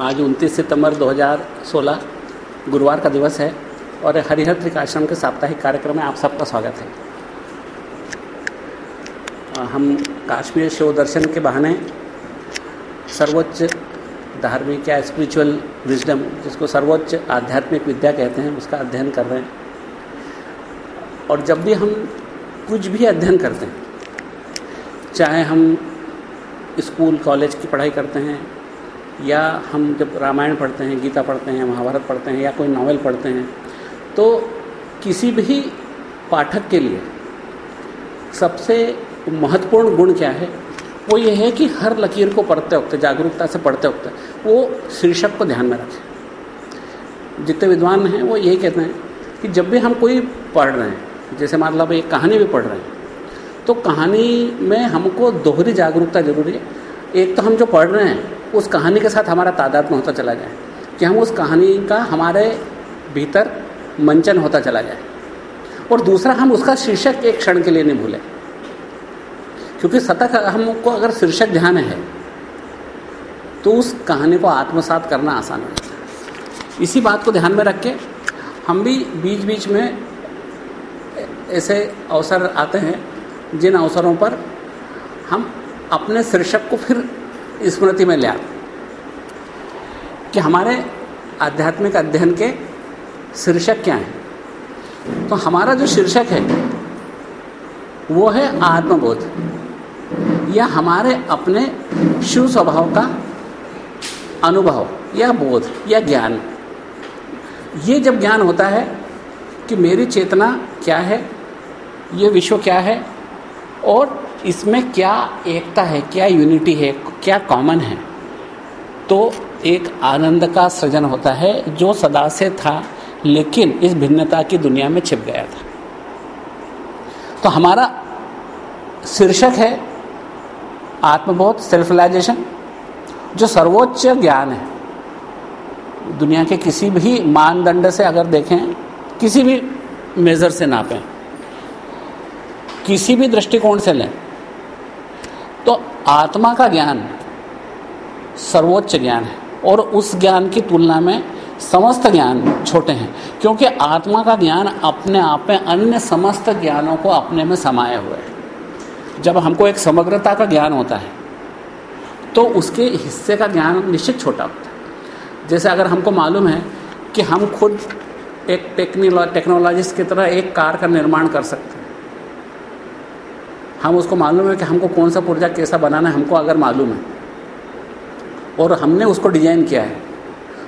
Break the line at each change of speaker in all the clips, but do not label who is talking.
आज 29 सितंबर 2016 गुरुवार का दिवस है और हरिहर त्रिकाश्रम के साप्ताहिक कार्यक्रम में आप सबका स्वागत है। हम काश्मीर शिव दर्शन के बहाने सर्वोच्च धार्मिक या स्पिरिचुअल विजडम जिसको सर्वोच्च आध्यात्मिक विद्या कहते हैं, उसका अध्ययन कर रहे हैं। और जब भी हम कुछ भी अध्ययन करते हैं, चाहे हम स्कूल, कॉलेज की पढ़ाई करते हैं, या हम जब रामायण पढ़ते हैं, गीता पढ़ते हैं, महाभारत पढ़ते हैं, या कोई नावल पढ़ते हैं तो किसी भी पाठक के लिए सबसे महत्वपूर्ण गुण क्या है? वो ये है कि हर लकीर को पढ़ते वक्त, जागरूकता से पढ़ते वक्त वो शीर्षक को ध्यान में रखें। जितने विद्वान हैं, वो यही कहते हैं कि जब भी हम कोई पढ़ रहे हैं, जैसे मतलब एक कहानी भी पढ़ रहे हैं तो कहानी में हमको दोहरी जागरूकता ज़रूरी है। एक तो हम जो पढ़ रहे हैं, उस कहानी के साथ हमारा तादाद में होता चला जाए कि हम उस कहानी का हमारे भीतर मंचन होता चला जाए और दूसरा, हम उसका शीर्षक एक क्षण के लिए नहीं भूलें। क्योंकि सतत हमको अगर शीर्षक ध्यान है तो उस कहानी को आत्मसात करना आसान हो जाता है। इसी बात को ध्यान में रख के हम भी बीच बीच में ऐसे अवसर आते हैं जिन अवसरों पर हम अपने शीर्षक को फिर स्मृति में ले आते कि हमारे आध्यात्मिक अध्ययन के शीर्षक क्या हैं? तो हमारा जो शीर्षक है, वो है आत्मबोध। या हमारे अपने शिव स्वभाव का अनुभव, या बोध, या ज्ञान। ये जब ज्ञान होता है कि मेरी चेतना क्या है, ये विश्व क्या है और इसमें क्या एकता है, क्या यूनिटी है, क्या कॉमन है? तो एक आनंद का सृजन होता है, जो सदा से था, लेकिन इस भिन्नता की दुनिया में छिप गया था। तो हमारा शीर्षक है, आत्मबोध सेल्फ रिलाइजेशन जो सर्वोच्च ज्ञान है। दुनिया के किसी भी मानदंड से अगर देखें, किसी भी मेज़र से नापें किसी भी दृष्टिकोण से लें तो आत्मा का ज्ञान सर्वोच्च ज्ञान है और उस ज्ञान की तुलना में समस्त ज्ञान छोटे हैं, क्योंकि आत्मा का ज्ञान अपने आप में अन्य समस्त ज्ञानों को अपने में समाये हुए है। जब हमको एक समग्रता का ज्ञान होता है तो उसके हिस्से का ज्ञान निश्चित छोटा होता है। जैसे अगर हमको मालूम है कि हम खुद एक टेक्नोलॉजिस्ट की तरह एक कार का निर्माण कर सकते हम उसको मालूम है कि हमको कौन सा पुर्जा कैसा बनाना है, हमको अगर मालूम है। और हमने उसको डिज़ाइन किया है।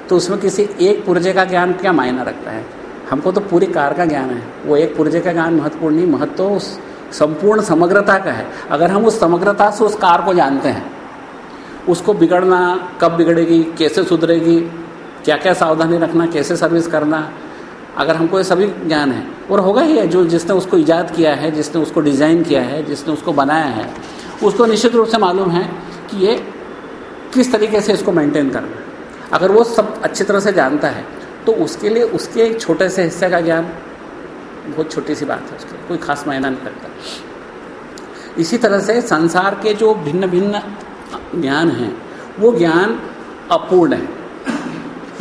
तो उसमें किसी एक पुर्जे का ज्ञान क्या मायना रखता है? हमको तो पूरी कार का ज्ञान है। वो एक पुर्जे का ज्ञान महत्वपूर्ण नहीं, महत्व तो उस संपूर्ण समग्रता का है। अगर हम उस समग्रता से उस कार को जानते हैं, उसको बिगड़ना कब बिगड़ेगी, कैसे सुधरेगी क्या क्या सावधानी रखना, कैसे सर्विस करना अगर हमको ये सभी ज्ञान है, और होगा ही है, जो जिसने उसको ईजाद किया है, जिसने उसको डिज़ाइन किया है, जिसने उसको बनाया है, उसको निश्चित रूप से मालूम है कि ये किस तरीके से इसको मेंटेन करना अगर वो सब अच्छी तरह से जानता है तो उसके लिए उसके छोटे से हिस्से का ज्ञान बहुत छोटी सी बात है उसके कोई खास मायना नहीं करता इसी तरह से संसार के जो भिन्न भिन्न ज्ञान हैं, वो ज्ञान अपूर्ण है,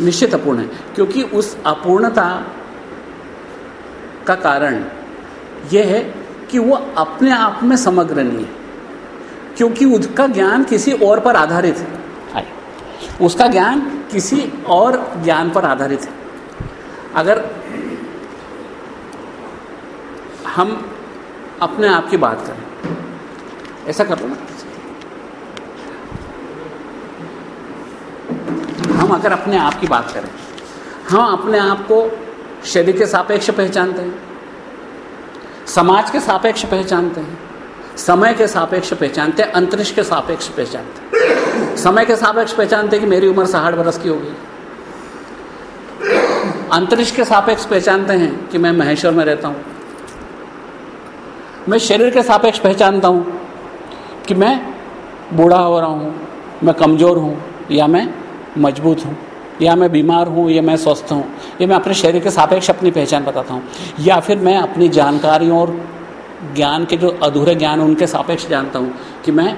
निश्चित अपूर्ण है, क्योंकि उस अपूर्णता का कारण यह है कि वो अपने आप में समग्र नहीं है, क्योंकि उसका ज्ञान किसी और पर आधारित है। उसका ज्ञान किसी और ज्ञान पर आधारित है। अगर हम अपने आप की बात करें, ऐसा कर लो ना। हम अगर अपने आप की बात करें, हम अपने आप को शरीर के सापेक्ष पहचानते हैं, समाज के सापेक्ष पहचानते हैं, समय के सापेक्ष पहचानते हैं, अंतरिक्ष के सापेक्ष पहचानते हैं। समय के सापेक्ष पहचानते हैं कि मेरी उम्र साठ बरस की होगी। अंतरिक्ष के सापेक्ष पहचानते हैं कि मैं महेश्वर में रहता हूँ। मैं शरीर के सापेक्ष पहचानता हूँ कि मैं बूढ़ा हो रहा हूँ, मैं कमज़ोर हूँ या मैं मज़बूत हूँ। या मैं बीमार हूँ, या मैं स्वस्थ हूँ, या मैं अपने शरीर के सापेक्ष अपनी पहचान बताता हूँ, या फिर मैं अपनी जानकारियों और ज्ञान के जो अधूरे ज्ञान उनके सापेक्ष जानता हूँ कि मैं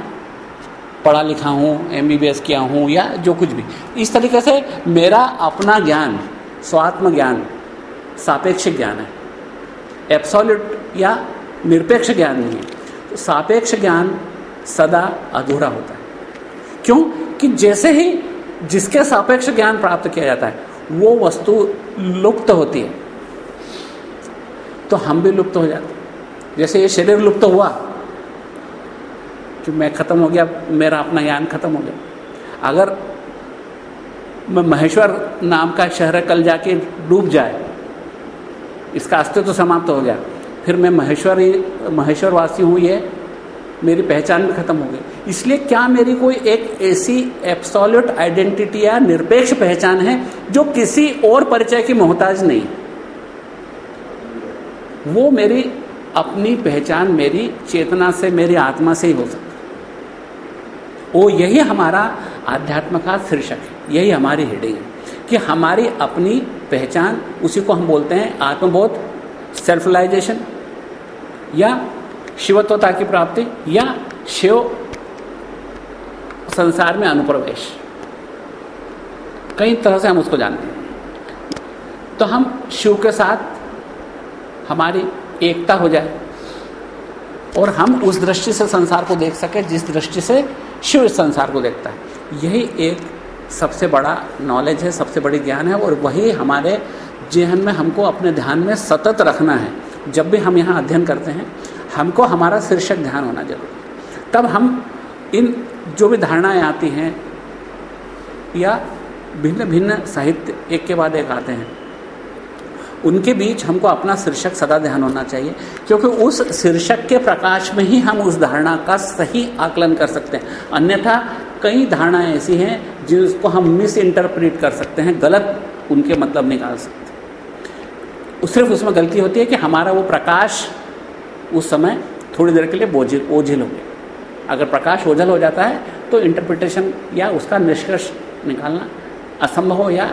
पढ़ा लिखा हूँ एमबीबीएस किया हूँ, या जो कुछ भी। इस तरीके से मेरा अपना ज्ञान, स्वात्म ज्ञान, सापेक्ष ज्ञान है। एप्सोल्यूट या निरपेक्ष ज्ञान नहीं है। तो सापेक्ष ज्ञान सदा अधूरा होता है। क्यों? कि जैसे ही जिसके सापेक्ष ज्ञान प्राप्त किया जाता है, वो वस्तु लुप्त होती है। तो हम भी लुप्त हो जाते जैसे ये शरीर लुप्त हुआ, कि मैं खत्म हो गया, मेरा अपना ज्ञान खत्म हो गया। अगर मैं महेश्वर नाम का शहर कल जाके डूब जाए, इसका अस्तित्व तो समाप्त हो गया, फिर मैं महेश्वर ही महेश्वर वासी हूँ ये मेरी पहचान भी खत्म हो गई। इसलिए क्या मेरी कोई एक ऐसी एब्सोल्यूट आइडेंटिटी या निरपेक्ष पहचान है जो किसी और परिचय की मोहताज नहीं? वो मेरी अपनी पहचान, मेरी चेतना से, मेरी आत्मा से ही हो सकती वो यही हमारा आध्यात्म का शीर्षक है। यही हमारी हेडिंग है कि हमारी अपनी पहचान, उसी को हम बोलते हैं आत्मबोध सेल्फलाइजेशन या शिवत्वता की प्राप्ति या शिव संसार में अनुप्रवेश। कई तरह से हम उसको जानते हैं। तो हम शिव के साथ हमारी एकता हो जाए और हम उस दृष्टि से संसार को देख सके, जिस दृष्टि से शिव इस संसार को देखता है। यही एक सबसे बड़ा नॉलेज है, सबसे बड़ी ज्ञान है और वही हमारे जेहन में हमको अपने ध्यान में सतत रखना है। जब भी हम यहाँ अध्ययन करते हैं हमको हमारा शीर्षक ध्यान होना ज़रूरी है। तब हम इन जो भी धारणाएँ आती हैं या भिन्न भिन्न साहित्य एक के बाद एक आते हैं, उनके बीच हमको अपना शीर्षक सदा ध्यान होना चाहिए, क्योंकि उस शीर्षक के प्रकाश में ही हम उस धारणा का सही आकलन कर सकते हैं। अन्यथा कई धारणाएँ ऐसी हैं जिसको हम मिस इंटरप्रिट कर सकते हैं, गलत उनके मतलब निकाल सकते सिर्फ़ उसमें गलती होती है कि हमारा वो प्रकाश उस समय थोड़ी देर के लिए बोझिल ओझिल हो गया अगर प्रकाश ओझल हो जाता है तो इंटरप्रिटेशन या उसका निष्कर्ष निकालना असंभव या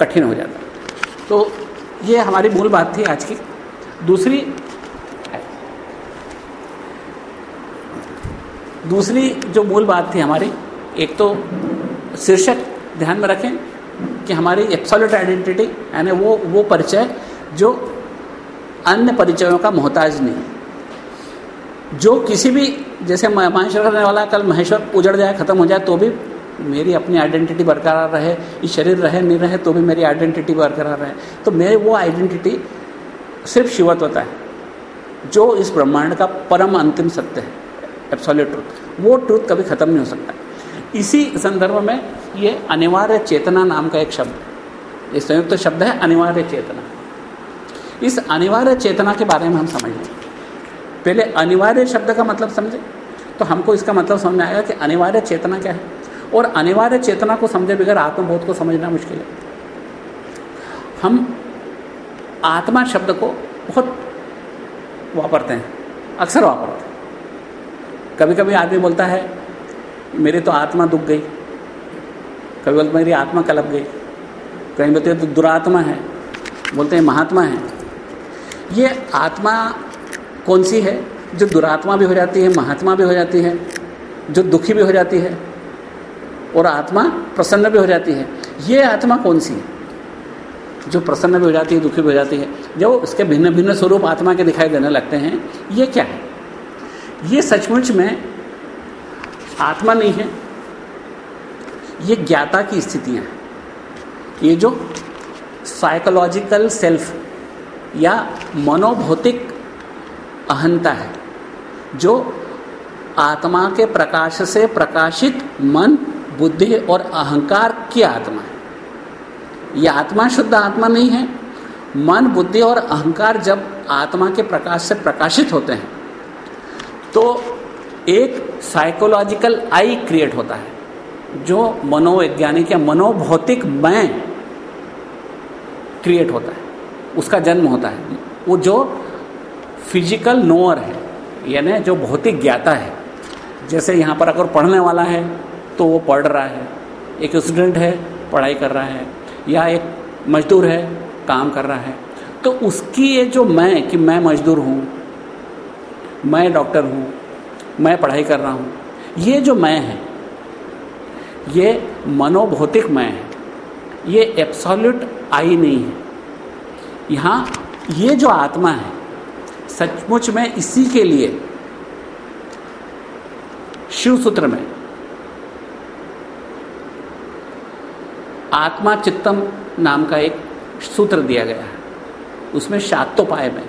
कठिन हो जाता है। तो ये हमारी मूल बात थी आज की। दूसरी दूसरी जो मूल बात थी हमारी, एक तो शीर्षक ध्यान में रखें कि हमारी एप्सोल्यूट आइडेंटिटी यानी वो वो परिचय जो अन्य परिचयों का मोहताज नहीं। जो किसी भी, जैसे महेश्वर करने वाला, कल महेश्वर उजड़ जाए, खत्म हो जाए तो भी मेरी अपनी आइडेंटिटी बरकरार रहे ये शरीर रहे, नहीं रहे तो भी मेरी आइडेंटिटी बरकरार रहे। तो मेरी वो आइडेंटिटी सिर्फ़ शिवत्वता है, जो इस ब्रह्मांड का परम अंतिम सत्य है एब्सोल्यूट ट्रूथ वो ट्रूथ कभी खत्म नहीं हो सकता। इसी संदर्भ में ये अनिवार्य चेतना नाम का एक शब्द है। ये संयुक्त तो शब्द है, अनिवार्य चेतना। इस अनिवार्य चेतना के बारे में हम समझ। लें पहले अनिवार्य शब्द का मतलब समझे तो हमको इसका मतलब समझ में आएगा कि अनिवार्य चेतना क्या है। और अनिवार्य चेतना को समझे बगैर आत्मबोध को समझना मुश्किल है। हम आत्मा शब्द को बहुत वापरते हैं, अक्सर वापरते हैं। कभी कभी आदमी बोलता है, मेरी तो आत्मा दुख गई। कभी बोलते मेरी आत्मा कलप गई। कहीं बोलते हैं तो दुरात्मा है। बोलते हैं, महात्मा है। ये आत्मा कौन सी है? जो दुरात्मा भी हो जाती है, महात्मा भी हो जाती है, जो दुखी भी हो जाती है, और आत्मा प्रसन्न भी हो जाती है। ये आत्मा कौन सी है? जो प्रसन्न भी हो जाती है, दुखी भी हो जाती है। जो इसके भिन्न भिन्न स्वरूप आत्मा के दिखाई देने लगते हैं, ये क्या है? ये सचमुच में आत्मा नहीं है। ये ज्ञाता की स्थितियाँ हैं। ये जो साइकोलॉजिकल सेल्फ या मनोभौतिक अहंता है, जो आत्मा के प्रकाश से प्रकाशित मन, बुद्धि और अहंकार की आत्मा है। यह आत्मा शुद्ध आत्मा नहीं है। मन, बुद्धि और अहंकार जब आत्मा के प्रकाश से प्रकाशित होते हैं तो एक साइकोलॉजिकल आई क्रिएट होता है, जो मनोवैज्ञानिक या मनोभौतिक मैं क्रिएट होता है। उसका जन्म होता है। वो जो फ़िज़िकल नोअर है, यानी जो भौतिक ज्ञाता है, जैसे यहाँ पर अगर पढ़ने वाला है तो वो पढ़ रहा है। एक स्टूडेंट है, पढ़ाई कर रहा है, या एक मजदूर है, काम कर रहा है। तो उसकी ये जो मैं, कि मैं मजदूर हूँ, मैं डॉक्टर हूँ, मैं पढ़ाई कर रहा हूँ, ये जो मैं है, ये मनोभौतिक मैं है, ये एब्सोल्यूट आई नहीं है। यहाँ ये जो आत्मा है, सचमुच में इसी के लिए शिव सूत्र में, आत्मा चित्तम नाम का एक सूत्र दिया गया है। उसमें शाक्तोपाय में,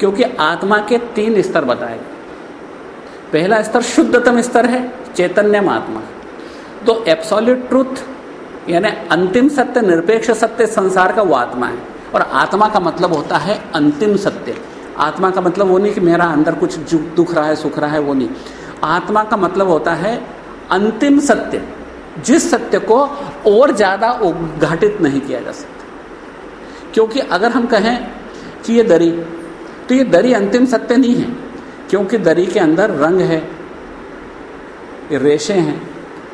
क्योंकि आत्मा के तीन स्तर बताए गए। पहला स्तर शुद्धतम स्तर है, चैतन्यम आत्मा। तो एब्सोल्यूट ट्रूथ यानी अंतिम सत्य, निरपेक्ष सत्य संसार का वो आत्मा है। और आत्मा का मतलब होता है अंतिम सत्य। आत्मा का मतलब वो नहीं कि मेरा अंदर कुछ दुख रहा है, सुख रहा है, वो नहीं। आत्मा का मतलब होता है अंतिम सत्य, जिस सत्य को और ज़्यादा उद्घाटित नहीं किया जा सकता। क्योंकि अगर हम कहें कि ये दरी तो ये दरी अंतिम सत्य नहीं है, क्योंकि दरी के अंदर रंग है रेशे हैं।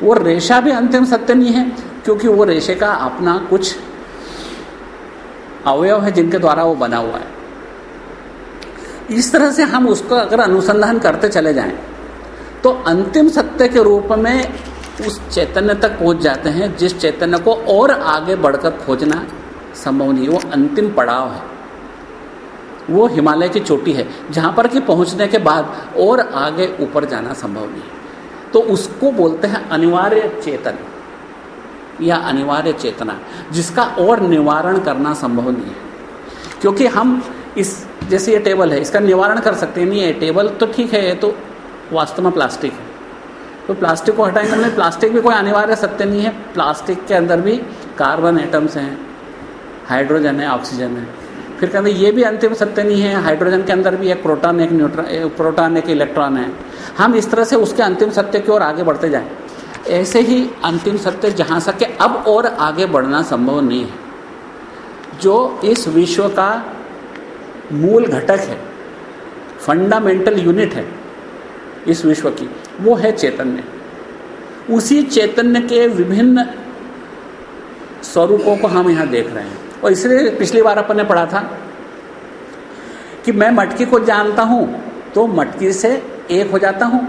वो रेशा भी अंतिम सत्य नहीं है, क्योंकि वो रेशे का अपना कुछ अवयव है जिनके द्वारा वो बना हुआ है। इस तरह से हम उसको अगर अनुसंधान करते चले जाएँ तो अंतिम सत्य के रूप में उस चैतन्य तक पहुँच जाते हैं, जिस चैतन्य को और आगे बढ़कर खोजना संभव नहीं वो अंतिम पड़ाव है। वो हिमालय की चोटी है, जहाँ पर कि पहुँचने के बाद और आगे ऊपर जाना संभव नहीं है। तो उसको बोलते हैं अनिवार्य चेतन। या अनिवार्य चेतना, जिसका और निवारण करना संभव नहीं है। क्योंकि हम इस, जैसे ये टेबल है, इसका निवारण कर सकते हैं, नहीं है, टेबल तो ठीक है, ये तो वास्तव में प्लास्टिक है। तो प्लास्टिक को हटाएँगे, नहीं, प्लास्टिक भी कोई अनिवार्य सत्य नहीं है। प्लास्टिक के अंदर भी कार्बन एटम्स हैं, हाइड्रोजन है, ऑक्सीजन है। फिर कहते ये भी अंतिम सत्य नहीं है, हाइड्रोजन के अंदर भी एक प्रोटॉन, एक न्यूट्रॉन प्रोटॉन, एक इलेक्ट्रॉन है। हम इस तरह से उसके अंतिम सत्य की ओर आगे बढ़ते जाएँ। ऐसे ही अंतिम सत्य जहाँ सके अब और आगे बढ़ना संभव नहीं है। जो इस विश्व का मूल घटक है फंडामेंटल यूनिट है, इस विश्व की, वो है चैतन्य। उसी चैतन्य के विभिन्न स्वरूपों को हम यहाँ देख रहे हैं। और इसलिए पिछली बार अपन ने पढ़ा था कि मैं मटकी को जानता हूँ तो मटकी से एक हो जाता हूँ।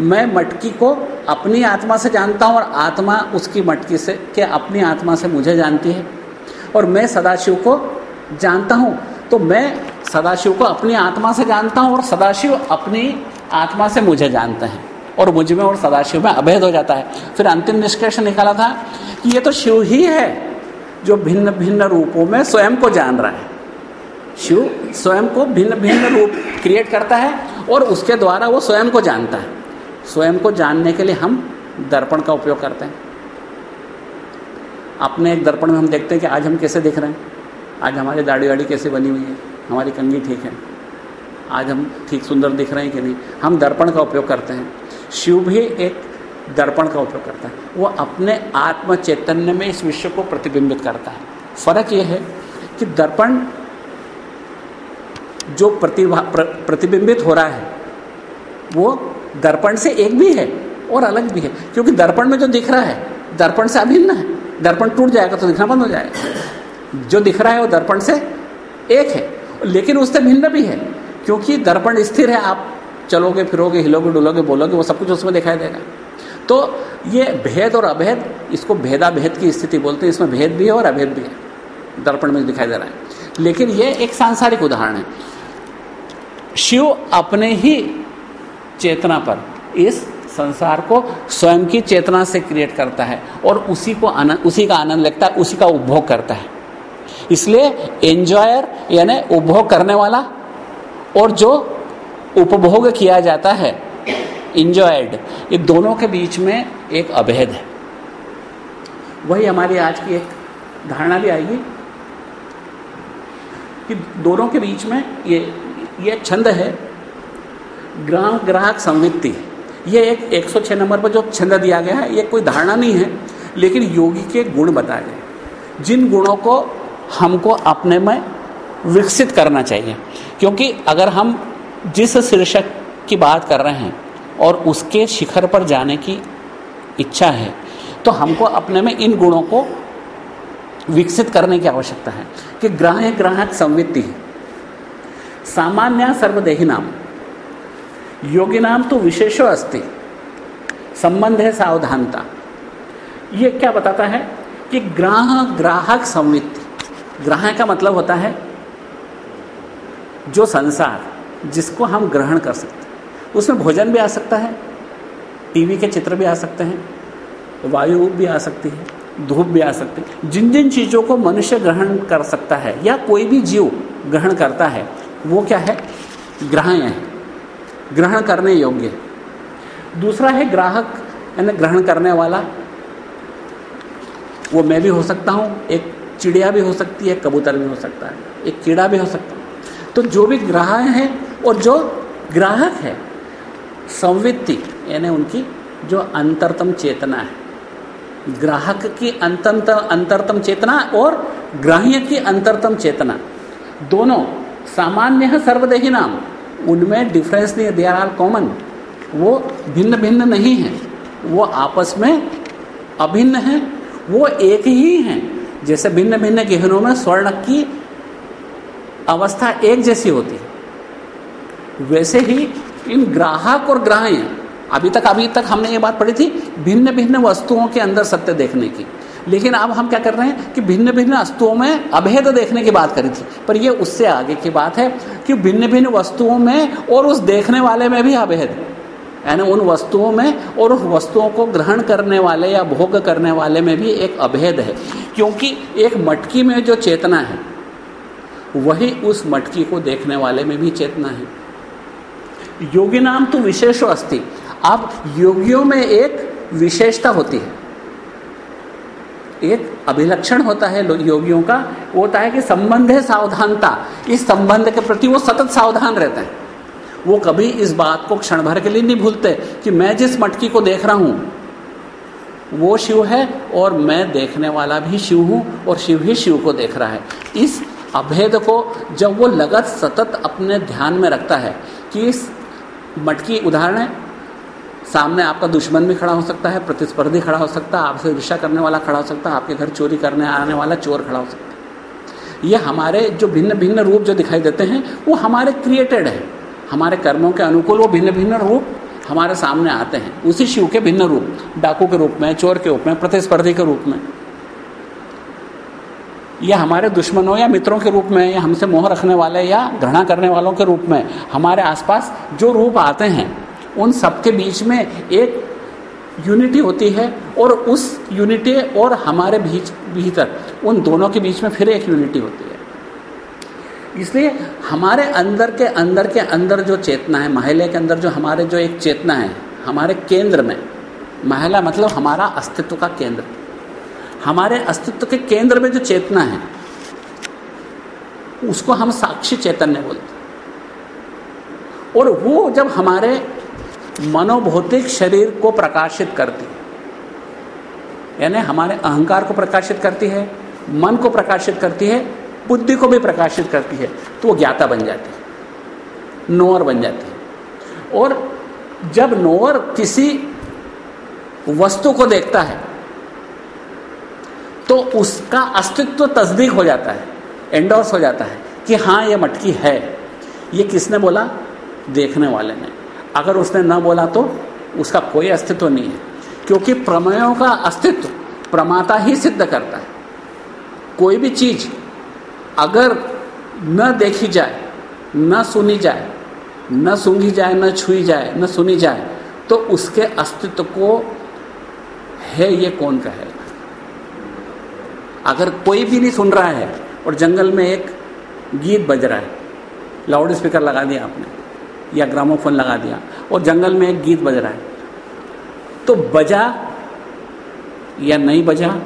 मैं मटकी को अपनी आत्मा से जानता हूँ और आत्मा उसकी मटकी से के अपनी आत्मा से मुझे जानती है? और मैं सदाशिव को जानता हूँ तो मैं सदाशिव को अपनी आत्मा से जानता हूँ और सदाशिव अपनी आत्मा से मुझे जानते हैं। और मुझमें और सदाशिव में अभेद हो जाता है। फिर अंतिम निष्कर्ष निकाला था कि ये तो शिव ही है जो भिन्न भिन्न रूपों में स्वयं को जान रहा है। शिव स्वयं को भिन्न भिन्न रूप क्रिएट करता है और उसके द्वारा वो स्वयं को जानता है। स्वयं को जानने के लिए हम दर्पण का उपयोग करते हैं। अपने एक दर्पण में हम देखते हैं कि आज हम कैसे दिख रहे हैं। आज हमारी दाढ़ी वाड़ी कैसे बनी हुई है। हमारी कंगी ठीक है। आज हम ठीक सुंदर दिख रहे हैं कि नहीं। हम दर्पण का उपयोग करते हैं। शिव भी एक दर्पण का उपयोग करता है। वो अपने आत्म चैतन्य में इस विश्व को प्रतिबिंबित करता है। फ़र्क यह है कि दर्पण जो प्रतिभा प्र, प्रतिबिंबित हो रहा है वो दर्पण से एक भी है और अलग भी है। क्योंकि दर्पण में जो दिख रहा है, दर्पण से अभिन्न है। दर्पण टूट जाएगा तो दिखना बंद हो जाएगा। जो दिख रहा है वो दर्पण से एक है, लेकिन उससे भिन्न भी है। क्योंकि दर्पण स्थिर है, आप चलोगे, फिरोगे, हिलोगे, डुलोगे, बोलोगे, वो सब कुछ उसमें दिखाई देगा। तो ये भेद और अभेद, इसको भेदा भेद की स्थिति बोलते हैं। इसमें भेद भी है और अभेद भी है। दर्पण में दिखाई दे रहा है। लेकिन ये एक सांसारिक उदाहरण है। शिव अपने ही चेतना पर। इस संसार को स्वयं की चेतना से क्रिएट करता है और उसी को आनंद, उसी का आनंद लेता है, उसी का उपभोग करता है। इसलिए एंजॉयर यानी उपभोग करने वाला और जो उपभोग किया जाता है इंजॉयड ये दोनों के बीच में एक अभेद है। वही हमारी आज की एक धारणा भी आएगी कि दोनों के बीच में ये ये छंद है ग्राहक ग्राहक संवित्ति ये एक 106 नंबर पर जो छंद दिया गया है, ये कोई धारणा नहीं है, लेकिन योगी के गुण बताए गए। जिन गुणों को हमको अपने में विकसित करना चाहिए, क्योंकि अगर हम जिस शीर्षक की बात कर रहे हैं और उसके शिखर पर जाने की इच्छा है तो हमको अपने में इन गुणों को विकसित करने की आवश्यकता है। कि ग्राह्य ग्राहक संवित्ति सामान्य सर्वदेही नाम। योगी नाम तो विशेषो अस्ति। संबंध है सावधानता। ये क्या बताता है कि ग्राह, ग्राहक संवित्ति ग्राह का मतलब होता है जो संसार, जिसको हम ग्रहण कर सकते हैं। उसमें भोजन भी आ सकता है, टीवी के चित्र भी आ सकते हैं, वायु भी आ सकती है, धूप भी आ सकती है। जिन जिन चीज़ों को मनुष्य ग्रहण कर सकता है, या कोई भी जीव ग्रहण करता है, वो क्या है? ग्राह्य है। ग्रहण करने योग्य। दूसरा है ग्राहक, यानी ग्रहण करने वाला। वो मैं भी हो सकता हूँ, एक चिड़िया भी हो सकती है, कबूतर भी हो सकता है, एक कीड़ा भी हो सकता है। तो जो भी ग्राहक है और जो ग्राहक है, संवित्ति, यानी उनकी जो अंतरतम चेतना है। ग्राहक की अंतर अंतरतम चेतना और ग्राह्य की अंतरतम चेतना, दोनों सामान्य है सर्वदेही नाम। उनमें डिफरेंस नहीं दे आर कॉमन वो भिन्न भिन्न नहीं है। वो आपस में अभिन्न है। वो एक ही हैं। जैसे भिन्न भिन्न गहनों में स्वर्ण की अवस्था एक जैसी होती है। वैसे ही इन ग्राहक और ग्राह्य, अभी तक अभी तक हमने ये बात पढ़ी थी भिन्न भिन्न वस्तुओं के अंदर सत्य देखने की। लेकिन अब हम क्या कर रहे हैं कि भिन्न भिन्न वस्तुओं में अभेद देखने की बात करी थी। पर ये उससे आगे की बात है कि भिन्न भिन्न वस्तुओं में और उस देखने वाले में भी अभेद। यानी उन वस्तुओं में और उस वस्तुओं को ग्रहण करने वाले या भोग करने वाले में भी एक अभेद है। क्योंकि एक मटकी में जो चेतना है, वही उस मटकी को देखने वाले में भी चेतना है। योगी नाम तो विशेष अस्थि अब योगियों में एक विशेषता होती है। एक अभिलक्षण होता है योगियों का, वो होता है कि संबंध है सावधानता। इस संबंध के प्रति वो सतत सावधान रहते हैं। वो कभी इस बात को क्षण भर के लिए नहीं भूलते कि मैं जिस मटकी को देख रहा हूँ, वो शिव है और मैं देखने वाला भी शिव हूँ और शिव ही शिव को देख रहा है। इस अभेद को जब वो लगत सतत अपने ध्यान में रखता है कि इस मटकी, उदाहरण है सामने आपका दुश्मन भी खड़ा हो सकता है, प्रतिस्पर्धी खड़ा हो सकता है, आपसे रिश्ता करने वाला खड़ा हो सकता है, आपके घर चोरी करने आने वाला चोर खड़ा हो सकता है। ये हमारे जो भिन्न भिन्न रूप जो दिखाई देते हैं, वो हमारे क्रिएटेड है। हमारे कर्मों के अनुकूल वो भिन्न भिन्न रूप हमारे सामने आते हैं। उसी शिव के भिन्न रूप, डाकू के रूप में, चोर के रूप में, प्रतिस्पर्धी के रूप में। या हमारे दुश्मनों या मित्रों के रूप में, या हमसे मोह रखने वाले या घृणा करने वालों के रूप में, हमारे आसपास जो रूप आते हैं उन सबके बीच में एक यूनिटी होती है और उस यूनिटी और हमारे बीच, भीतर, उन दोनों के बीच में फिर एक यूनिटी होती है। इसलिए हमारे अंदर के अंदर के अंदर जो चेतना है, महिला के अंदर जो हमारे जो एक चेतना है, हमारे केंद्र में, महिला मतलब हमारा अस्तित्व का केंद्र। हमारे अस्तित्व के केंद्र में जो चेतना है, उसको हम साक्षी चैतन्य बोलते और वो जब हमारे मनोभौतिक शरीर को प्रकाशित करती है। यानी हमारे अहंकार को प्रकाशित करती है, मन को प्रकाशित करती है, बुद्धि को भी प्रकाशित करती है तो वो ज्ञाता बन जाती है नोअर बन जाती है। और जब नोअर किसी वस्तु को देखता है तो उसका अस्तित्व तस्दीक हो जाता है एंडोर्स हो जाता है कि हाँ ये मटकी है, ये किसने बोला? देखने वाले ने। अगर उसने न बोला तो उसका कोई अस्तित्व नहीं है। क्योंकि प्रमेयों का अस्तित्व प्रमाता ही सिद्ध करता है। कोई भी चीज़ अगर न देखी जाए, न सुनी जाए, न सूंघी जाए, न छुई जाए, न सुनी जाए तो उसके अस्तित्व को है ये कौन कहेगा? अगर कोई भी नहीं सुन रहा है और जंगल में एक गीत बज रहा है लाउड स्पीकर लगा दिया आपने या ग्रामोफोन लगा दिया और जंगल में एक गीत बज रहा है। तो बजा या नहीं बजा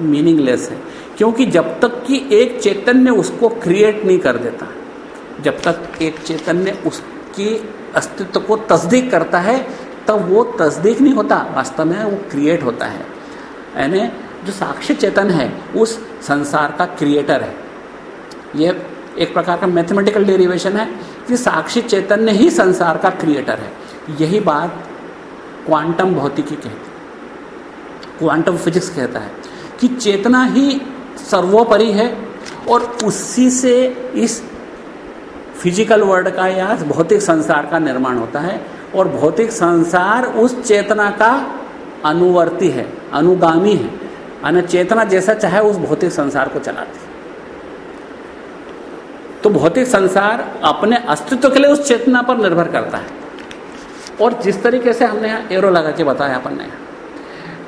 मीनिंगलेस है। क्योंकि जब तक कि एक चैतन्य उसको क्रिएट नहीं कर देता, जब तक एक चैतन्य उसकी अस्तित्व को तस्दीक करता है, तब वो तस्दीक नहीं होता, वास्तव में वो क्रिएट होता है। यानी जो साक्षी चेतन है, उस संसार का क्रिएटर है। ये एक प्रकार का मैथमेटिकल डेरिवेशन है। कि साक्षी चैतन्य ही संसार का क्रिएटर है। यही बात क्वांटम भौतिकी कहती क्वांटम फिजिक्स कहता है कि चेतना ही सर्वोपरि है और उसी से इस फ़िज़िकल वर्ल्ड का या भौतिक संसार का निर्माण होता है और भौतिक संसार उस चेतना का अनुवर्ती है, अनुगामी है। अन चेतना जैसा चाहे उस भौतिक संसार को चलाती है। तो भौतिक संसार अपने अस्तित्व के लिए उस चेतना पर निर्भर करता है। और जिस तरीके से हमने यहाँ एरो लगा के बताया अपन ने,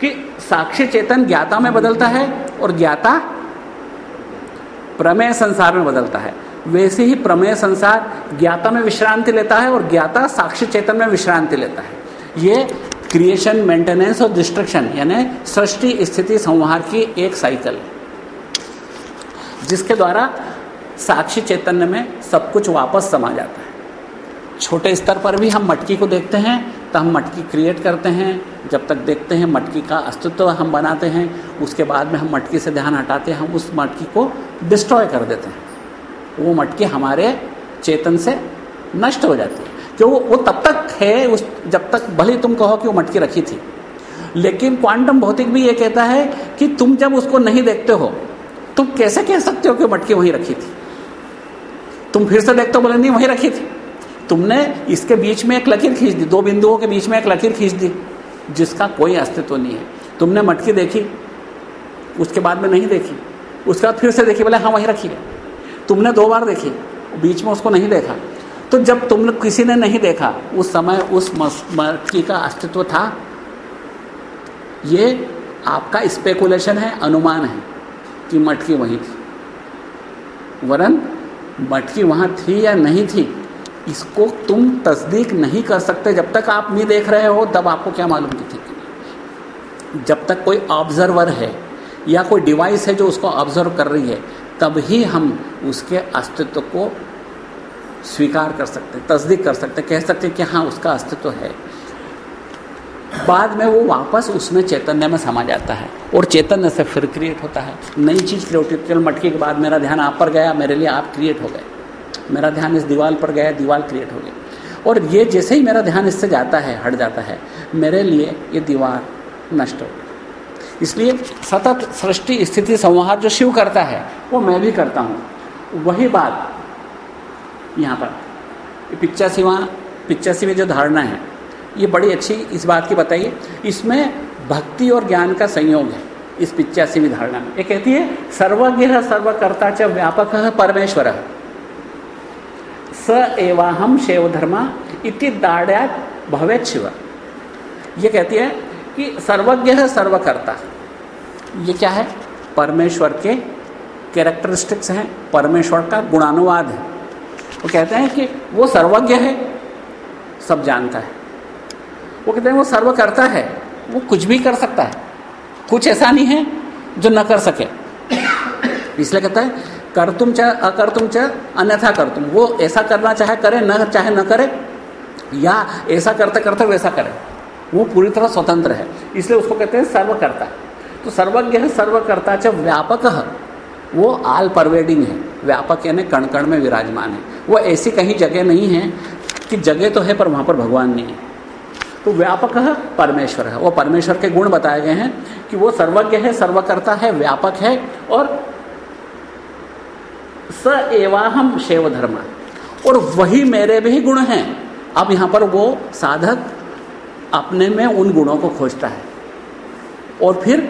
कि साक्षी चेतन ज्ञाता में बदलता है और ज्ञाता प्रमेय संसार में बदलता है। वैसे ही प्रमेय संसार ज्ञाता में विश्रांति लेता है और ज्ञाता साक्षी चेतन में विश्रांति लेता है। ये क्रिएशन मेंटेनेंस और डिस्ट्रक्शन यानी सृष्टि, स्थिति, संहार की एक साइकिल जिसके द्वारा साक्षी चैतन्य में सब कुछ वापस समा जाता है। छोटे स्तर पर भी हम मटकी को देखते हैं तो हम मटकी क्रिएट करते हैं। जब तक देखते हैं मटकी का अस्तित्व हम बनाते हैं उसके बाद में हम मटकी से ध्यान हटाते हैं हम उस मटकी को डिस्ट्रॉय कर देते हैं। वो मटकी हमारे चेतन से नष्ट हो जाती है। क्यों? वो, तब तक है उस जब तक भले तुम कहो कि वो मटकी रखी थी। लेकिन क्वांटम भौतिक भी ये कहता है कि तुम जब उसको नहीं देखते हो तुम कैसे कह सकते हो कि मटकी वहीं रखी थी? तुम फिर से देखते हो बोले, नहीं, वहीं रखी थी। तुमने इसके बीच में एक लकीर खींच दी, दो बिंदुओं के बीच में एक लकीर खींच दी, जिसका कोई अस्तित्व तो नहीं है। तुमने मटकी देखी, उसके बाद में नहीं देखी, उसके बाद फिर से देखी, बोले हाँ वहीं रखी है। तुमने दो बार देखी, बीच में उसको नहीं देखा। तो जब तुमने, किसी ने नहीं देखा, उस समय उस मटकी का अस्तित्व था। ये आपका स्पेकुलेशन है, अनुमान है कि मटकी वहीं थी। वरन मटकी वहाँ थी या नहीं थी, इसको तुम तस्दीक नहीं कर सकते जब तक आप नहीं देख रहे हो, तब आपको क्या मालूम की थी जब तक कोई ऑब्जर्वर है या कोई डिवाइस है जो उसको ऑब्ज़र्व कर रही है तब ही हम उसके अस्तित्व को स्वीकार कर सकते, तस्दीक कर सकते, कह सकते कि हाँ उसका अस्तित्व है। बाद में वो वापस उसमें चैतन्य में समा जाता है और चैतन्य से फिर क्रिएट होता है। नई चीज़ क्रिएट होती चल मटकी के बाद मेरा ध्यान आप पर गया, मेरे लिए आप क्रिएट हो गए। मेरा ध्यान इस दीवार पर गया, दीवार क्रिएट हो गई। और ये जैसे ही मेरा ध्यान इससे जाता है, हट जाता है, मेरे लिए ये दीवार नष्ट हो गई। इसलिए सतत सृष्टि, स्थिति, संहार जो शिव करता है, वो मैं भी करता हूँ। वही बात यहाँ पर। पिचासीवा पिचासी में जो धारणा है ये बड़ी अच्छी इस बात की बताइए। इसमें भक्ति और ज्ञान का संयोग है, इस पिचासीवी धारणा में। ये कहती है, सर्वज्ञ सर्वकर्ता च व्यापक परमेश्वर। स एवाहम शेव धर्मा इति दाढ़ भवे शिव। ये कहती है कि सर्वज्ञ है सर्वकर्ता, ये क्या है? परमेश्वर के कैरेक्टरिस्टिक्स हैं, परमेश्वर का गुणानुवाद है। वो कहते हैं कि वो सर्वज्ञ है, सब जानता है। वो कहते हैं, वो सर्व करता है। वो कुछ भी कर सकता है। कुछ ऐसा नहीं है जो न कर सके। इसलिए कहता है, कर तुम चाहे अकर तुम चाहे अन्यथा कर तुम। वो ऐसा करना चाहे करे, न चाहे न करे, या ऐसा करते करते वैसा करे। वो पूरी तरह स्वतंत्र है। इसलिए उसको कहते हैं, सर्वकर्ता। तो सर्वज्ञ है सर्वकर्ता चाहे व्यापक। वो आल परवेडिंग है। व्यापक यानी कण कण में विराजमान है। वो ऐसी कहीं जगह नहीं है कि जगह तो है, पर वहाँ पर भगवान नहीं है। तो व्यापक परमेश्वर है। वो परमेश्वर के गुण बताए गए हैं कि वो सर्वज्ञ है, सर्वकर्ता है, व्यापक है और स एवाहम शेव धर्म। और वही मेरे भी गुण हैं। अब यहाँ पर वो साधक अपने में उन गुणों को खोजता है और फिर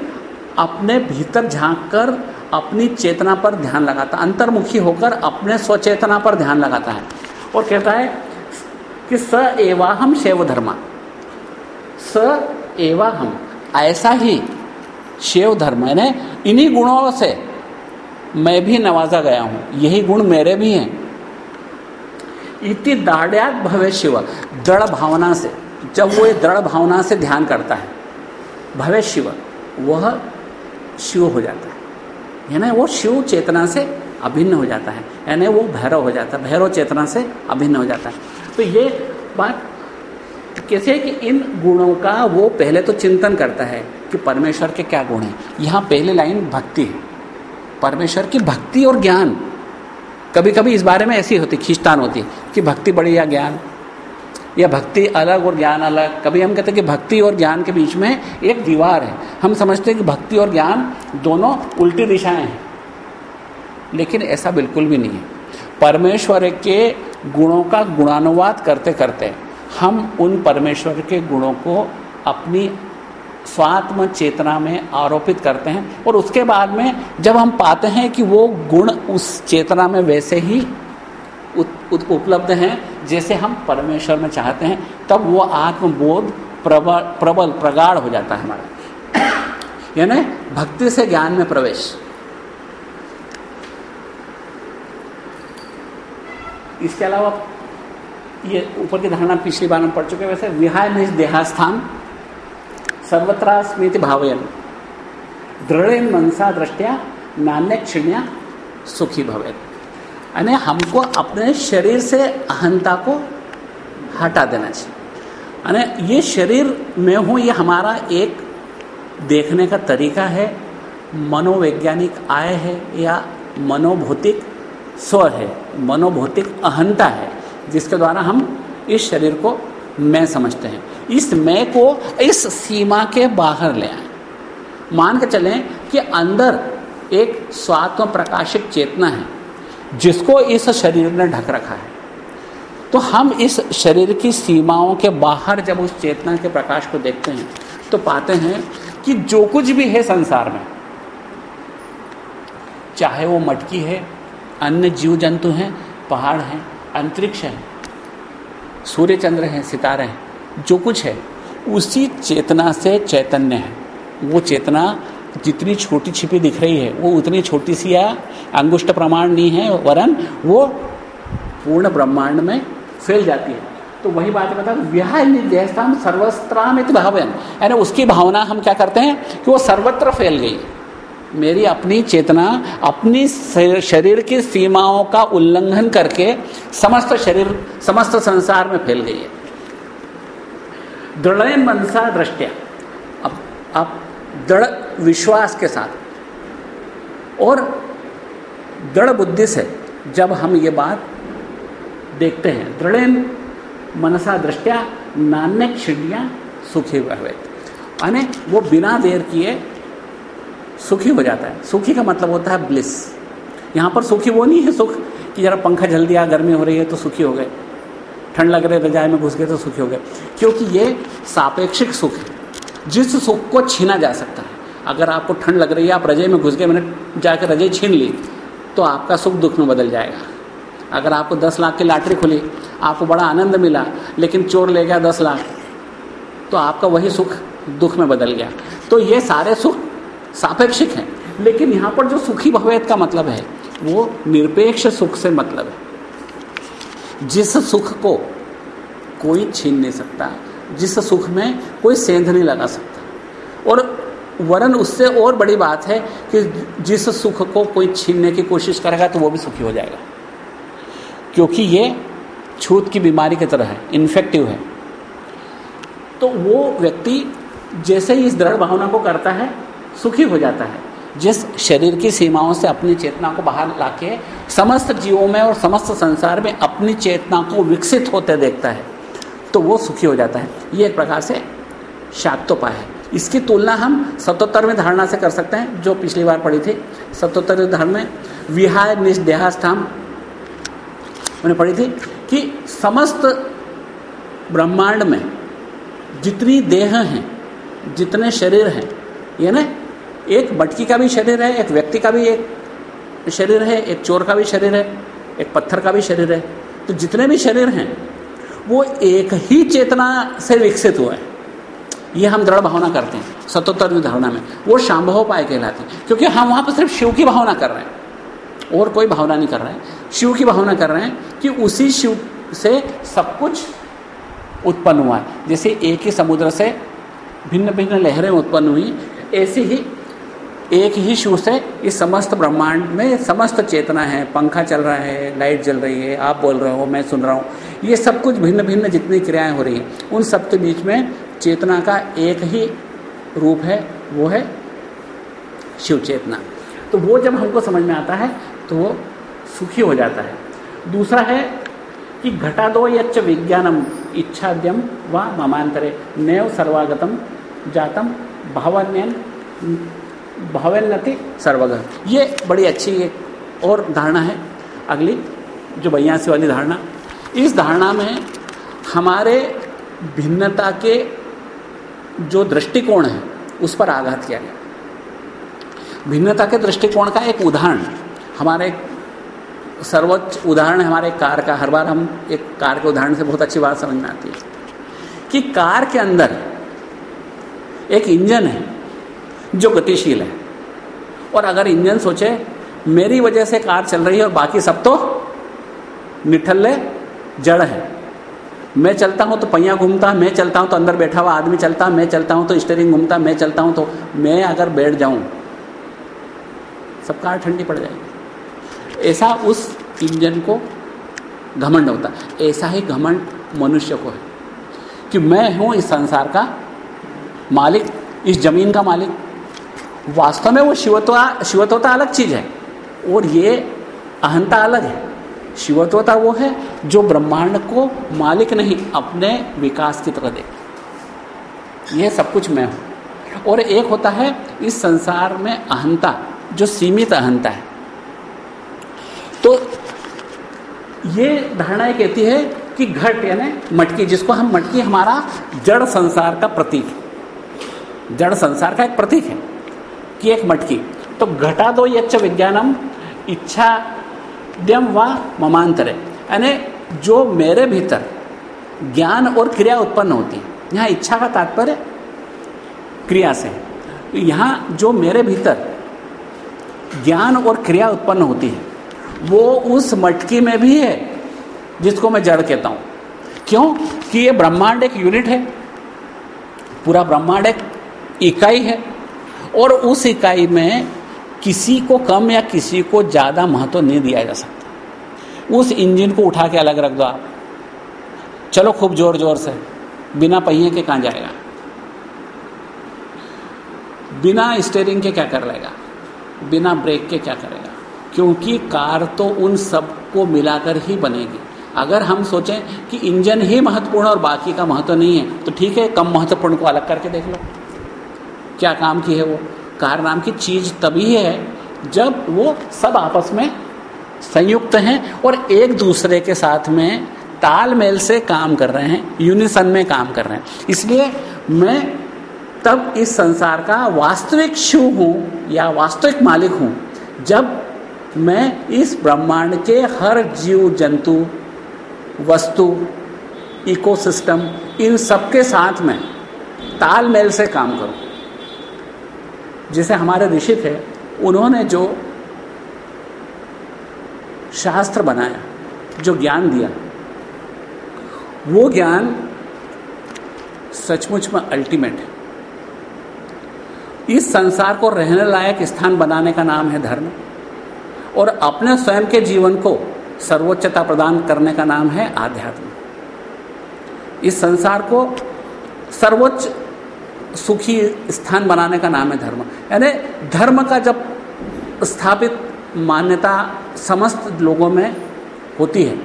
अपने भीतर झाँक कर अपनी चेतना पर ध्यान लगाता, अंतर्मुखी होकर अपने स्वचेतना पर ध्यान लगाता है और कहता है कि स एवाहम शेव धर्मा। एवा हम ऐसा ही शिव धर्म यानी इन्हीं गुणों से मैं भी नवाजा गया हूँ। यही गुण मेरे भी हैं। इति दाढ़ भवे शिव। दृढ़ भावना से, जब वो दृढ़ भावना से ध्यान करता है, भवे शिव, वह शिव हो जाता है। यानी वो शिव चेतना से अभिन्न हो जाता है। यानी वो भैरव हो जाता है। भैरव चेतना से अभिन्न हो जाता है। तो ये बात कैसे कि इन गुणों का वो पहले तो चिंतन करता है कि परमेश्वर के क्या गुण हैं। यहाँ पहले लाइन भक्ति है। परमेश्वर की भक्ति और ज्ञान। कभी कभी इस बारे में ऐसी होती, खींचतान होती कि भक्ति बड़ी या ज्ञान। या भक्ति अलग और ज्ञान अलग। कभी हम कहते हैं कि भक्ति और ज्ञान के बीच में एक दीवार है। हम समझते हैं कि भक्ति और ज्ञान दोनों उल्टी दिशाएँ हैं। लेकिन ऐसा बिल्कुल भी नहीं है। परमेश्वर के गुणों का गुणानुवाद करते करते हम उन परमेश्वर के गुणों को अपनी स्वात्म चेतना में आरोपित करते हैं और उसके बाद में जब हम पाते हैं कि वो गुण उस चेतना में वैसे ही उपलब्ध हैं, जैसे हम परमेश्वर में चाहते हैं, तब वो आत्मबोध प्रबल प्रबल, प्रगाढ़ हो जाता है हमारा। यानी भक्ति से ज्ञान में प्रवेश। इसके अलावा ये ऊपर की धारणा पिछली बार हम पढ़ चुके हैं, वैसे विहाय निज देहास्थान सर्वत्रा स्मृति भावयन। दृढ़ मनसा दृष्टिया नान्य क्षिण्या सुखी भवे यानी हमको अपने शरीर से अहंता को हटा देना चाहिए। यानी ये शरीर में हूँ, ये हमारा एक देखने का तरीका है, मनोवैज्ञानिक आय है या मनोभौतिक स्व है, मनोभौतिक अहंता है। जिसके द्वारा हम इस शरीर को मैं समझते हैं। इस मैं को इस सीमा के बाहर ले आए। मान के चलें कि अंदर एक स्वात्म प्रकाशित चेतना है, जिसको इस शरीर ने ढक रखा है। तो हम इस शरीर की सीमाओं के बाहर जब उस चेतना के प्रकाश को देखते हैं तो पाते हैं कि जो कुछ भी है संसार में, चाहे वो मटकी है, अन्य जीव जंतु हैं, पहाड़ हैं अंतरिक्ष है। सूर्य, चंद्र हैं, सितारे हैं। जो कुछ है, उसी चेतना से चैतन्य है। वो चेतना जितनी छोटी छिपी दिख रही है, वो उतनी छोटी सी या अंगुष्ट प्रमाण नहीं है, वरन वो पूर्ण ब्रह्मांड में फैल जाती है। तो वही बात बता विहाय निर्देशता सर्वस्त्रामित भावन यानी उसकी भावना हम क्या करते हैं कि वो सर्वत्र फैल गई। मेरी अपनी चेतना, अपनी शरीर की सीमाओं का उल्लंघन करके समस्त शरीर, समस्त संसार में फैल गई है। दृढ़ मनसा दृष्टिया। अब आप दृढ़ विश्वास के साथ। और दृढ़ बुद्धि से जब हम ये बात देखते हैं, दृढ़ मनसा दृष्टिया नान्य क्षिण्या सुखी हुए यानी वो बिना देर किए सुखी हो जाता है। सुखी का मतलब होता है ब्लिस यहाँ पर सुखी वो नहीं है सुख कि जरा पंखा जल दिया गर्मी हो रही है तो सुखी हो गए। ठंड लग रही रजाई में घुस गए तो सुखी हो गए। क्योंकि ये सापेक्षिक सुख है। जिस सुख को छीना जा सकता है। अगर आपको ठंड लग रही है, आप रजाई में घुस गए, मैंने जाकर रजाई छीन ली तो आपका सुख दुख में बदल जाएगा। अगर आपको दस लाख की लॉटरी खुली, आपको बड़ा आनंद मिला, लेकिन चोर ले गया दस लाख तो आपका वही सुख दुख में बदल गया। तो ये सारे सुख सापेक्षिक है। लेकिन यहाँ पर जो सुखी भवेद का मतलब है, वो निरपेक्ष सुख से मतलब है। जिस सुख को कोई छीन नहीं सकता, जिस सुख में कोई सेंध नहीं लगा सकता। और वरन उससे और बड़ी बात है कि जिस सुख को कोई छीनने की कोशिश करेगा तो वो भी सुखी हो जाएगा। क्योंकि ये छूत की बीमारी की तरह है इन्फेक्टिव है। तो वो व्यक्ति जैसे ही इस दृढ़ भावना को करता है सुखी हो जाता है। जिस शरीर की सीमाओं से अपनी चेतना को बाहर लाके समस्त जीवों में और समस्त संसार में अपनी चेतना को विकसित होते देखता है तो वो सुखी हो जाता है। ये एक प्रकार से शाक्तोपाय है। इसकी तुलना हम सतोत्तरवें धारणा से कर सकते हैं, जो पिछली बार पढ़ी थी। सतोत्तरवें धारणा में विहाय निष्देहास्थान मैंने पढ़ी थी कि समस्त ब्रह्मांड में जितनी देह हैं, जितने शरीर हैं ये ना एक मटकी का भी शरीर है, एक व्यक्ति का भी एक शरीर है, एक चोर का भी शरीर है, एक पत्थर का भी शरीर है। तो जितने भी शरीर हैं, वो एक ही चेतना से विकसित हुए हैं। ये हम दृढ़ भावना करते हैं सतोत्तर धारणा में। वो शाम्भव पाए कहलाते हैं, क्योंकि हम वहाँ पर सिर्फ़ शिव की भावना कर रहे हैं, और कोई भावना नहीं कर रहे हैं। शिव की भावना कर रहे हैं कि उसी शिव से सब कुछ उत्पन्न हुआ है। जैसे एक ही समुद्र से भिन्न भिन्न लहरें उत्पन्न हुई, ऐसे ही एक ही शिव से इस समस्त ब्रह्मांड में समस्त चेतना है, पंखा चल रहा है, लाइट जल रही है, आप बोल रहे हो, मैं सुन रहा हूँ। ये सब कुछ भिन्न भिन्न जितनी क्रियाएँ हो रही हैं, उन सब के बीच में चेतना का एक ही रूप है, वो है शिव चेतना। तो वो जब हमको समझ में आता है तो वो सुखी हो जाता है। दूसरा है कि घटा दो यच्च विज्ञानम इच्छाद्यम व ममांतरे, नैव सर्वागतम जातम भावन्यन भावन्नति सर्वगह ये बड़ी अच्छी एक और धारणा है। अगली, जो बयासी वाली धारणा। इस धारणा में हमारे भिन्नता के जो दृष्टिकोण है, उस पर आघात किया गया। भिन्नता के दृष्टिकोण का एक उदाहरण। हमारे सर्वोच्च उदाहरण है हमारे कार का। हर बार हम एक कार के उदाहरण से बहुत अच्छी बात समझ में आती है कि कार के अंदर एक इंजन है। जो गतिशील है। और अगर इंजन सोचे, मेरी वजह से कार चल रही है और बाकी सब तो निठल्ले, जड़ है। मैं चलता हूँ तो पहिया घूमता, मैं चलता हूँ तो अंदर बैठा हुआ आदमी चलता, मैं चलता हूँ तो स्टेयरिंग घूमता, मैं चलता हूँ तो मैं अगर बैठ जाऊँ, सब कार ठंडी पड़ जाएगी। ऐसा उस इंजन को घमंड होता ऐसा ही घमंड मनुष्य को है कि मैं हूँ इस संसार का मालिक, इस ज़मीन का मालिक वास्तव में वो शिवत्वा, शिवत्वता अलग चीज़ है। और ये अहंता अलग है। शिवत्वता वो है जो ब्रह्मांड को मालिक नहीं, अपने विकास की तरह देख। ये सब कुछ मैं हूँ। और एक होता है इस संसार में अहंता, जो सीमित अहंता है। तो ये धारणा कहती है कि घट, यानी मटकी, जिसको हम, मटकी हमारा जड़ संसार का प्रतीक है। जड़ संसार का एक प्रतीक है। कि एक मटकी। तो घटा दो यच्च विज्ञानम, इच्छा द्यम व ममांतर। यानी जो मेरे भीतर ज्ञान और क्रिया उत्पन्न होती है यहाँ इच्छा का तात्पर्य क्रिया से है। यहाँ जो मेरे भीतर ज्ञान और क्रिया उत्पन्न होती है, वो उस मटकी में भी है जिसको मैं जड़ कहता हूँ। क्यों? कि ये ब्रह्मांड एक यूनिट है। पूरा ब्रह्मांड एक इकाई है। और उस इकाई में किसी को कम या किसी को ज़्यादा महत्व नहीं दिया जा सकता। उस इंजन को उठा के अलग रख दो आप। चलो खूब ज़ोर ज़ोर से। बिना पहिए के कहाँ जाएगा? बिना स्टेयरिंग के क्या कर लेगा? बिना ब्रेक के क्या करेगा? क्योंकि कार तो उन सबको मिलाकर ही बनेगी। अगर हम सोचें कि इंजन ही महत्वपूर्ण और बाकी का महत्व नहीं है तो ठीक है, कम महत्वपूर्ण को अलग करके देख लो। क्या काम की है वो? कार नाम की चीज़ तभी है जब वो सब आपस में संयुक्त हैं और एक दूसरे के साथ में तालमेल से काम कर रहे हैं यूनिसन में काम कर रहे हैं। इसलिए मैं तब इस संसार का वास्तविक शिव हूँ या वास्तविक मालिक हूँ, जब मैं इस ब्रह्मांड के हर जीव, जंतु, वस्तु इकोसिस्टम इन सबके साथ में तालमेल से काम करूँ। जैसे हमारे ऋषि थे, उन्होंने जो शास्त्र बनाया, जो ज्ञान दिया, वो ज्ञान सचमुच में अल्टीमेट है। इस संसार को रहने लायक स्थान बनाने का नाम है धर्म, और अपने स्वयं के जीवन को सर्वोच्चता प्रदान करने का नाम है आध्यात्म। इस संसार को सर्वोच्च सुखी स्थान बनाने का नाम है धर्म। यानी धर्म का जब स्थापित मान्यता समस्त लोगों में होती है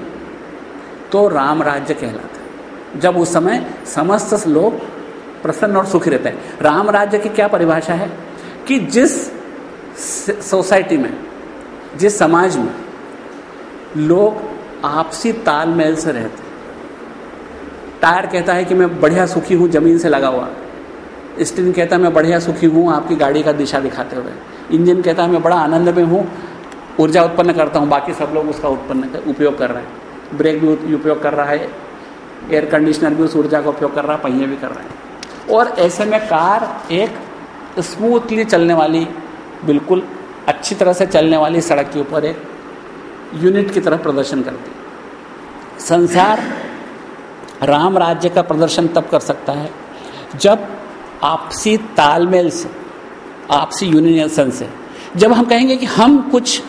तो राम राज्य कहलाता है। जब उस समय समस्त लोग प्रसन्न और सुखी रहते हैं। राम राज्य की क्या परिभाषा है? कि जिस सोसाइटी में, जिस समाज में लोग आपसी तालमेल से रहते टायर कहता है कि मैं बढ़िया सुखी हूँ, ज़मीन से लगा हुआ। स्टीन कहता है मैं बढ़िया सुखी हूँ आपकी गाड़ी का दिशा दिखाते हुए। इंजन कहता है मैं बड़ा आनंद में हूँ ऊर्जा उत्पन्न करता हूँ बाकी सब लोग उसका उत्पन्न कर, उपयोग कर रहे हैं। ब्रेक भी उपयोग कर रहा है एयर कंडीशनर भी उस ऊर्जा का उपयोग कर रहा है पहिए भी कर रहे हैं। और ऐसे में कार एक स्मूथली चलने वाली बिल्कुल अच्छी तरह से चलने वाली सड़क के ऊपर एक यूनिट की तरह प्रदर्शन करती संसार राम राज्य का प्रदर्शन तब कर सकता है जब आपसी तालमेल से, आपसी यूनियन से। जब हम कहेंगे कि हम कुछ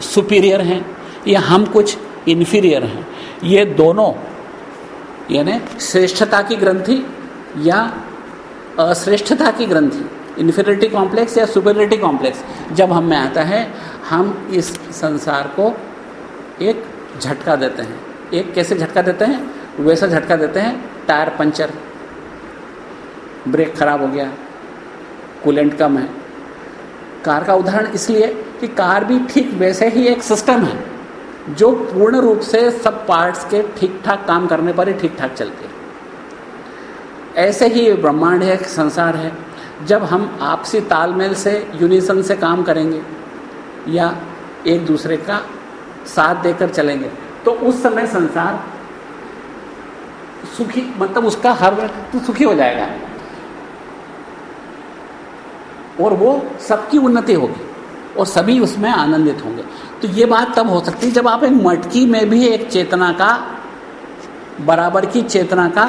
सुपीरियर हैं या हम कुछ इन्फीरियर हैं, ये दोनों, यानी श्रेष्ठता की ग्रंथि या अश्रेष्ठता की ग्रंथि इन्फीरियरिटी कॉम्प्लेक्स या सुपीरियरिटी कॉम्प्लेक्स जब हम में आता है, हम इस संसार को एक झटका देते हैं। एक कैसे झटका देते हैं? वैसा झटका देते हैं, टायर पंचर। ब्रेक खराब हो गया, कूलेंट कम है। कार का उदाहरण इसलिए कि कार भी ठीक वैसे ही एक सिस्टम है, जो पूर्ण रूप से सब पार्ट्स के ठीक ठाक काम करने पर ही ठीक ठाक चलते है। ऐसे ही ब्रह्मांड है संसार है। जब हम आपसी तालमेल से यूनिसन से काम करेंगे, या एक दूसरे का साथ देकर चलेंगे तो उस समय संसार सुखी मतलब उसका हर व्यक्ति सुखी हो जाएगा। और वो सबकी उन्नति होगी और सभी उसमें आनंदित होंगे। तो ये बात तब हो सकती है जब आप एक मटकी में भी एक चेतना का, बराबर की चेतना का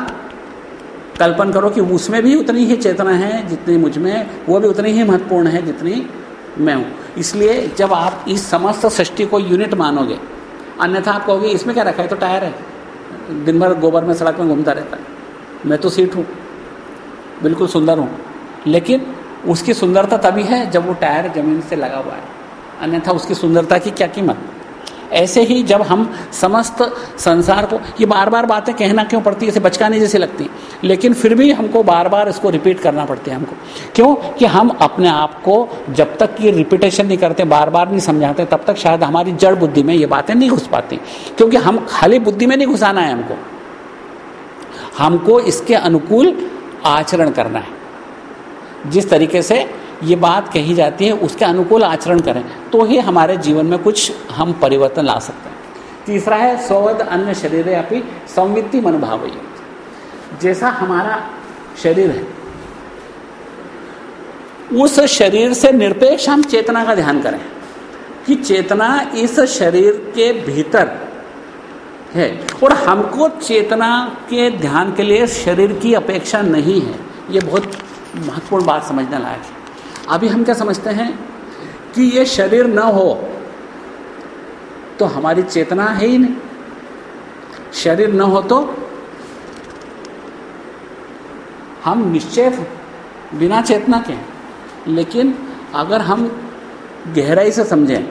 कल्पन करो कि उसमें भी उतनी ही चेतना है जितनी मुझमें, वो भी उतनी ही महत्वपूर्ण है जितनी मैं हूँ। इसलिए जब आप इस समस्त सृष्टि को यूनिट मानोगे, अन्यथा आप कहोगे, इसमें क्या रखा है? तो टायर है। दिन भर गोबर में सड़क में घूमता रहता है। मैं तो सीट हूँ। बिल्कुल सुंदर हूँ। लेकिन उसकी सुंदरता तभी है जब वो टायर ज़मीन से लगा हुआ है। अन्यथा उसकी सुंदरता की क्या कीमत? ऐसे ही जब हम समस्त संसार को, ये बार बार बातें कहना क्यों पड़ती है? ऐसे बचकाने जैसी लगती लेकिन फिर भी हमको बार बार इसको रिपीट करना पड़ता है हमको। क्यों? कि हम अपने आप को जब तक ये रिपीटेशन नहीं करते बार बार नहीं समझाते, तब तक शायद हमारी जड़ बुद्धि में ये बातें नहीं घुस पाती। क्योंकि हम खाली बुद्धि में नहीं घुसाना है हमको। हमको इसके अनुकूल आचरण करना है। जिस तरीके से ये बात कही जाती है, उसके अनुकूल आचरण करें तो ही हमारे जीवन में कुछ हम परिवर्तन ला सकते हैं। तीसरा है सौवद अन्य शरीर अपनी संवित्ति मनोभाव। जैसा हमारा शरीर है, उस शरीर से निरपेक्ष हम चेतना का ध्यान करें कि चेतना इस शरीर के भीतर है और हमको चेतना के ध्यान के लिए शरीर की अपेक्षा नहीं है। ये बहुत महत्वपूर्ण बात समझने लायक है। अभी हम क्या समझते हैं कि ये शरीर न हो तो हमारी चेतना है ही नहीं। शरीर न हो तो हम निश्चय बिना चेतना के लेकिन अगर हम गहराई से समझें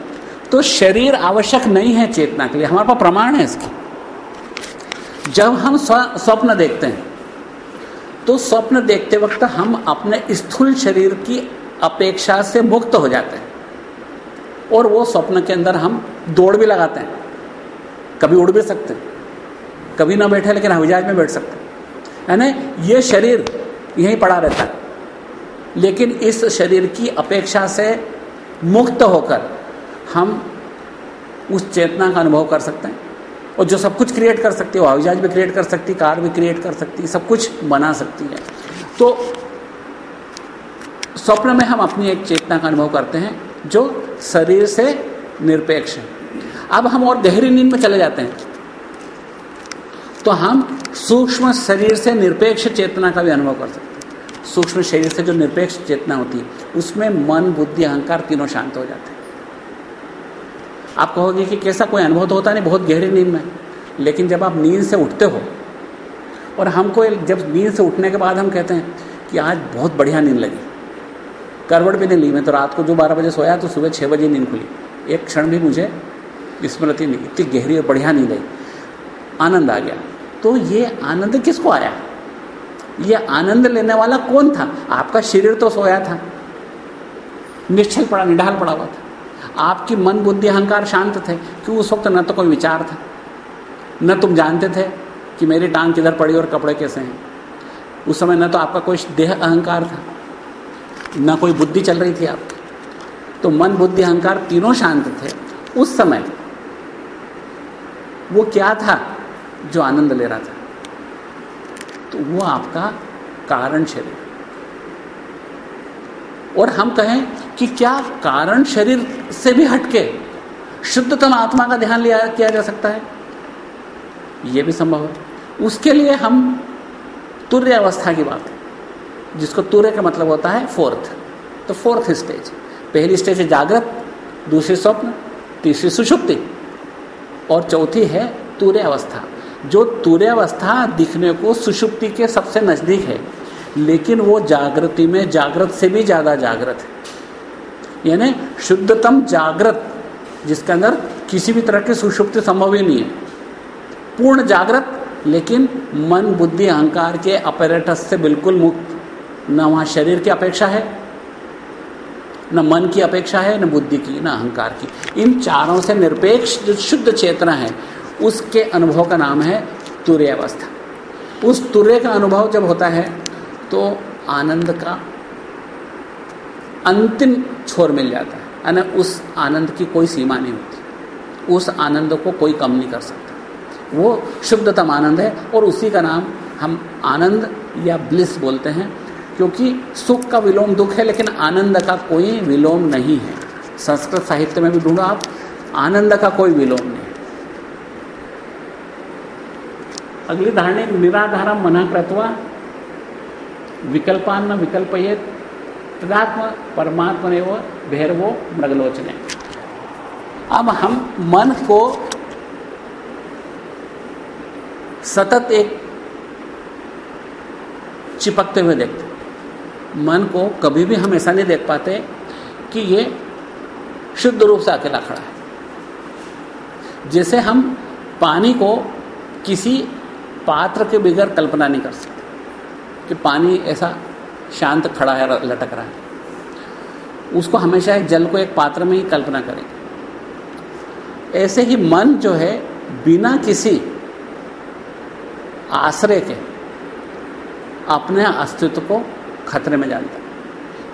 तो शरीर आवश्यक नहीं है चेतना के लिए। हमारे पास प्रमाण है इसकी। जब हम स्वप्न देखते हैं तो स्वप्न देखते वक्त हम अपने स्थूल शरीर की अपेक्षा से मुक्त हो जाते हैं। और वो स्वप्न के अंदर हम दौड़ भी लगाते हैं। कभी उड़ भी सकते हैं, कभी ना बैठे लेकिन हविजाज में बैठ सकते हैं। यानी ये शरीर यहीं पड़ा रहता है। लेकिन इस शरीर की अपेक्षा से मुक्त होकर हम उस चेतना का अनुभव कर सकते हैं। और जो सब कुछ क्रिएट कर सकती है हवाई भी क्रिएट कर सकती है, कार भी क्रिएट कर सकती है, सब कुछ बना सकती है। तो स्वप्न में हम अपनी एक चेतना का अनुभव करते हैं, जो शरीर से निरपेक्ष है। अब हम और गहरी नींद में चले जाते हैं। तो हम सूक्ष्म शरीर से निरपेक्ष चेतना का भी अनुभव कर सकते हैं। सूक्ष्म शरीर से जो निरपेक्ष चेतना होती है, उसमें मन, बुद्धि, अहंकार तीनों शांत हो जाते हैं। आप कहोगे कि कैसा कोई अनुभव तो होता नहीं, बहुत गहरी नींद में। लेकिन जब आप नींद से उठते हो, और हमको जब नींद से उठने के बाद हम कहते हैं कि आज बहुत बढ़िया नींद लगी। करवट भी नहीं ली मैं तो रात को जो बारह बजे सोया तो सुबह छः बजे नींद खुली। एक क्षण भी मुझे स्मृति नहीं इतनी गहरी और बढ़िया नींद आई। आनंद आ गया। तो ये आनंद किसको आया? ये आनंद लेने वाला कौन था? आपका शरीर तो सोया था। निश्चल पड़ा, निढाल पड़ा हुआ था। आपकी मन बुद्धि अहंकार शांत थे, कि उस वक्त न तो कोई विचार था, न तुम जानते थे कि मेरी टांग किधर पड़ी और कपड़े कैसे हैं। उस समय न तो आपका कोई देह अहंकार था, ना कोई बुद्धि चल रही थी आपकी। तो मन बुद्धि अहंकार तीनों शांत थे। उस समय वो क्या था जो आनंद ले रहा था? तो वो आपका कारण शरीर। और हम कहें कि क्या कारण शरीर से भी हटके शुद्धतम आत्मा का ध्यान लिया, किया जा सकता है? यह भी संभव है। उसके लिए हम तुर्य अवस्था की बात जिसको तूर्य का मतलब होता है फोर्थ। तो फोर्थ स्टेज। पहली स्टेज है जागृत, दूसरी स्वप्न, तीसरी सुषुप्ति, और चौथी है तूर्य अवस्था। जो तूर्य अवस्था दिखने को सुषुप्ति के सबसे नज़दीक है, लेकिन वो जागृति में जागृत से भी ज़्यादा जागृत है। यानी शुद्धतम जागृत, जिसके अंदर किसी भी तरह की सुषुप्ति संभव ही नहीं है। पूर्ण जागृत, लेकिन मन, बुद्धि, अहंकार के अपरेटस से बिल्कुल मुक्त। न वहाँ शरीर की अपेक्षा है, न मन की अपेक्षा है, न बुद्धि की, न अहंकार की। इन चारों से निरपेक्ष जो शुद्ध चेतना है, उसके अनुभव का नाम है तुर्य अवस्था उस तुर्य का अनुभव जब होता है तो आनंद का अंतिम छोर मिल जाता है। यानी उस आनंद की कोई सीमा नहीं होती। उस आनंद को कोई कम नहीं कर सकता। वो शुद्धतम आनंद है और उसी का नाम हम आनंद या ब्लिस बोलते हैं, क्योंकि सुख का विलोम दुख है, लेकिन आनंद का कोई विलोम नहीं है। संस्कृत साहित्य में भी ढूंढो आप, आनंद का कोई विलोम नहीं अगली धारणे निराधार मना कृत्वा विकल्पान्न विकल्पये तदात्म परमात्मा ने वो भैरवो मृगलोचने। अब हम मन को सतत एक चिपकते हुए देखते मन को कभी भी हम ऐसा नहीं देख पाते कि ये शुद्ध रूप से अकेला खड़ा है। जैसे हम पानी को किसी पात्र के बगैर कल्पना नहीं कर सकते कि पानी ऐसा शांत खड़ा है, लटक रहा है। उसको हमेशा एक जल को एक पात्र में ही कल्पना करेंगे ऐसे ही मन जो है, बिना किसी आश्रय के अपने अस्तित्व को खतरे में जानता है।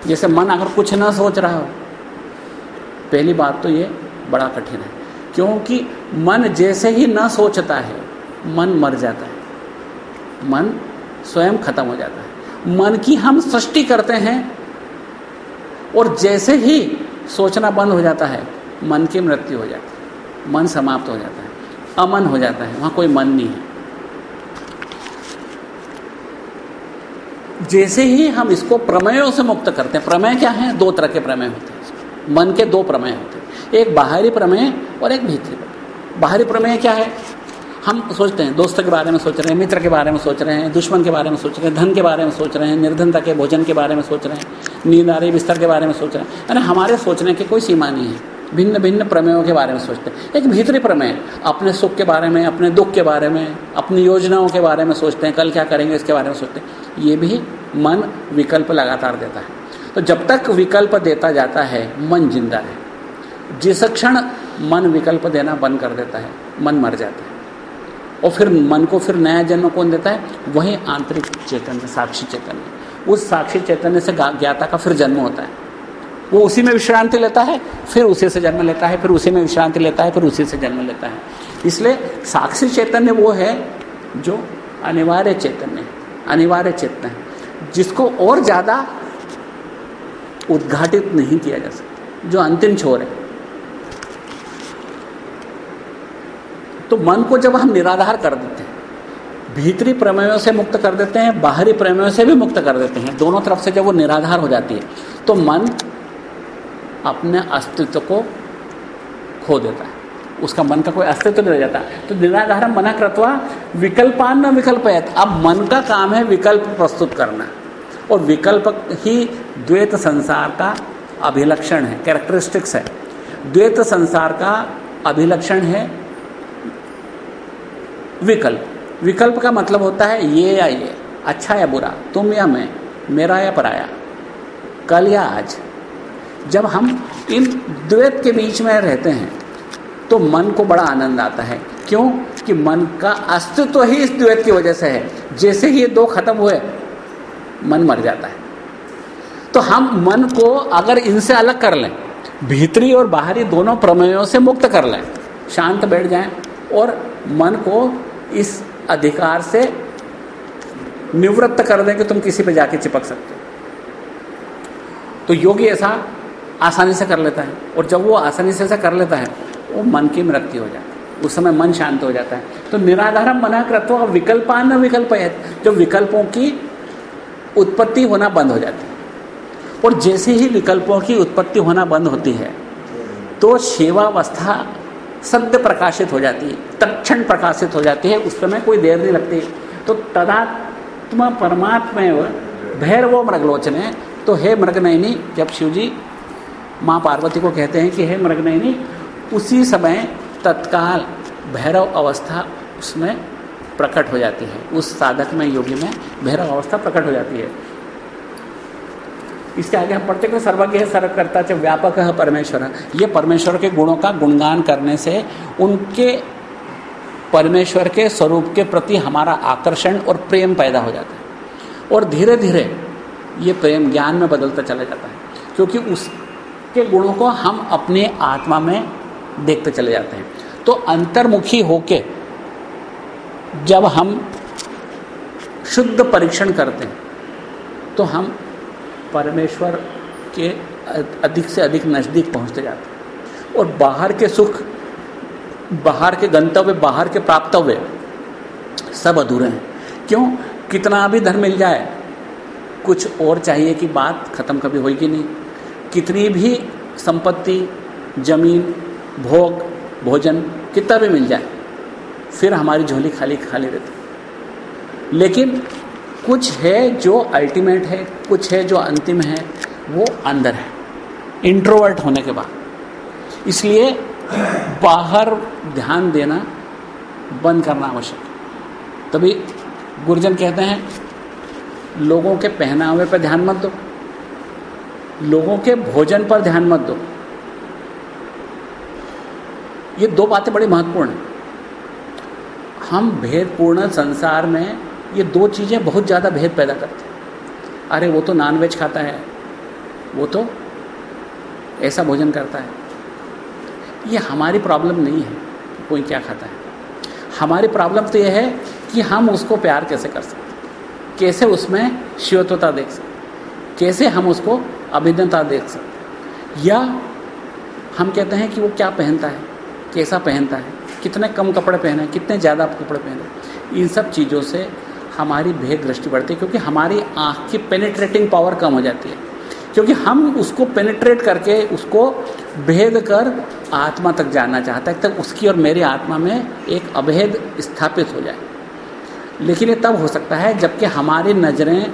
जैसे मन अगर कुछ ना सोच रहा हो, पहली बात तो ये बड़ा कठिन है, क्योंकि मन जैसे ही न सोचता है, मन मर जाता है। मन स्वयं खत्म हो जाता है। मन की हम सृष्टि करते हैं और जैसे ही सोचना बंद हो जाता है, मन की मृत्यु हो जाती है, मन समाप्त हो जाता है, अमन हो जाता है, वहाँ कोई मन नहीं है। जैसे ही हम इसको प्रमेयों से मुक्त करते हैं, प्रमेय क्या है? दो तरह के प्रमेय होते हैं मन के दो प्रमेय होते हैं, एक बाहरी प्रमेय और एक भीतरी प्रमेय। बाहरी प्रमेय क्या है? हम सोचते हैं दोस्त के बारे में सोच रहे हैं मित्र के बारे में सोच रहे हैं दुश्मन के बारे में सोच रहे हैं धन के बारे में सोच रहे हैं निर्धनता के भोजन के बारे में सोच रहे हैं नींद आ रही बिस्तर के बारे में सोच रहे हैं यानी हमारे सोचने की कोई सीमा नहीं है भिन्न भिन्न प्रमेयों के बारे में सोचते हैं एक भीतरी प्रमेय अपने सुख के बारे में अपने दुख के बारे में अपनी योजनाओं के बारे में सोचते हैं कल क्या करेंगे इसके बारे में सोचते हैं ये भी मन विकल्प लगातार देता है तो जब तक विकल्प देता जाता है मन ज़िंदा है जिस क्षण मन विकल्प देना बंद कर देता है मन मर जाता है और फिर मन को फिर नया जन्म कौन देता है? वही आंतरिक चैतन्य, साक्षी चैतन्य। उस साक्षी चैतन्य से ज्ञाता का फिर जन्म होता है। वो उसी में विश्रांति लेता है, फिर उसी से जन्म लेता है, फिर उसी में विश्रांति लेता है, फिर उसी से जन्म लेता है। इसलिए साक्षी चैतन्य वो है जो अनिवार्य चैतन्य अनिवार्य चैतन्य है। जिसको और ज़्यादा उद्घाटित नहीं किया जा सकता, जो अंतिम छोर है। तो मन को जब हम निराधार कर देते हैं, भीतरी प्रमेयों से मुक्त कर देते हैं, बाहरी प्रमेयों से भी मुक्त कर देते हैं, दोनों तरफ़ से जब वो निराधार हो जाती है तो मन अपने अस्तित्व को खो देता है। उसका मन का कोई अस्तित्व नहीं रह जाता। तो निराधार मना कृतवा विकल्पान न विकल्प अब मन का काम है विकल्प प्रस्तुत करना। और विकल्प ही द्वैत संसार का अभिलक्षण है कैरेक्टरिस्टिक्स है। द्वैत संसार का अभिलक्षण है विकल्प। विकल्प का मतलब होता है ये या ये अच्छा या बुरा, तुम या मैं, मेरा या पराया। कल या आज। जब हम इन द्वैत के बीच में रहते हैं तो मन को बड़ा आनंद आता है। क्यों? कि मन का अस्तित्व ही इस द्वैत की वजह से है। जैसे ही ये दो खत्म हुए, मन मर जाता है। तो हम मन को अगर इनसे अलग कर लें, भीतरी और बाहरी दोनों प्रमेयों से मुक्त कर लें, शांत बैठ जाएँ और मन को इस अधिकार से निवृत्त कर दें कि तुम किसी पे जाके चिपक सकते हो। तो योगी ऐसा आसानी से कर लेता है और जब वो आसानी से ऐसा कर लेता है, वो मन की मृत्यु हो जाती है। उस समय मन शांत हो जाता है। तो निराधार मना कृत्व विकल्पान विकल्प है। जो विकल्पों की उत्पत्ति होना बंद हो जाती है। और जैसे ही विकल्पों की उत्पत्ति होना बंद होती है तो सेवावस्था सद्य प्रकाशित हो जाती है तक्षण प्रकाशित हो जाती है, उस समय कोई देर नहीं लगती। तो तदात्म परमात्मा भैर वो मृगलोचने। तो हे मृगनयनी, जब शिव जी माँ पार्वती को कहते हैं कि हे मृगनयनी, उसी समय तत्काल भैरव अवस्था उसमें प्रकट हो जाती है। उस साधक में, योगी में भैरव अवस्था प्रकट हो जाती है। इसके आगे हम पढ़ते कि सर्वज्ञ है, सर्वकर्ता च व्यापक है परमेश्वर। ये परमेश्वर के गुणों का गुणगान करने से उनके परमेश्वर के स्वरूप के प्रति हमारा आकर्षण और प्रेम पैदा हो जाता है। और धीरे धीरे ये प्रेम ज्ञान में बदलता चला जाता है, क्योंकि उसके गुणों को हम अपने आत्मा में देखते चले जाते हैं। तो अंतर्मुखी होके जब हम शुद्ध परीक्षण करते हैं तो हम परमेश्वर के अधिक से अधिक नज़दीक पहुँचते जाते और बाहर के सुख, बाहर के गंतव्य, बाहर के प्राप्तव्य सब अधूरे हैं। क्यों? कितना भी धन मिल जाए, कुछ और चाहिए कि बात खत्म कभी होगी नहीं। कितनी भी संपत्ति, ज़मीन, भोग, भोजन कितना भी मिल जाए, फिर हमारी झोली खाली खाली रहती लेकिन कुछ है जो अल्टीमेट है, कुछ है जो अंतिम है, वो अंदर है। इंट्रोवर्ट होने के बाद। इसलिए बाहर ध्यान देना बंद करना आवश्यक तभी गुरुजन कहते हैं, लोगों के पहनावे पर ध्यान मत दो। लोगों के भोजन पर ध्यान मत दो। ये दो बातें बड़ी महत्वपूर्ण हैं। हम भेदपूर्ण संसार में ये दो चीज़ें बहुत ज़्यादा भेद पैदा करती हैं। अरे वो तो नॉनवेज खाता है, वो तो ऐसा भोजन करता है। ये हमारी प्रॉब्लम नहीं है कोई क्या खाता है। हमारी प्रॉब्लम तो ये है कि हम उसको प्यार कैसे कर सकते कैसे उसमें शिवत्वता देख सकते कैसे हम उसको अभिज्ञता देख सकते या हम कहते हैं कि वो क्या पहनता है, कैसा पहनता है, कितने कम कपड़े पहने कितने ज़्यादा कपड़े पहने इन सब चीज़ों से हमारी भेद दृष्टि बढ़ती है, क्योंकि हमारी आँख की पेनिट्रेटिंग पावर कम हो जाती है। क्योंकि हम उसको पेनिट्रेट करके उसको भेद कर आत्मा तक जाना चाहता है, तब उसकी और मेरी आत्मा में एक अभेद स्थापित हो जाए। लेकिन ये तब हो सकता है जबकि हमारी नज़रें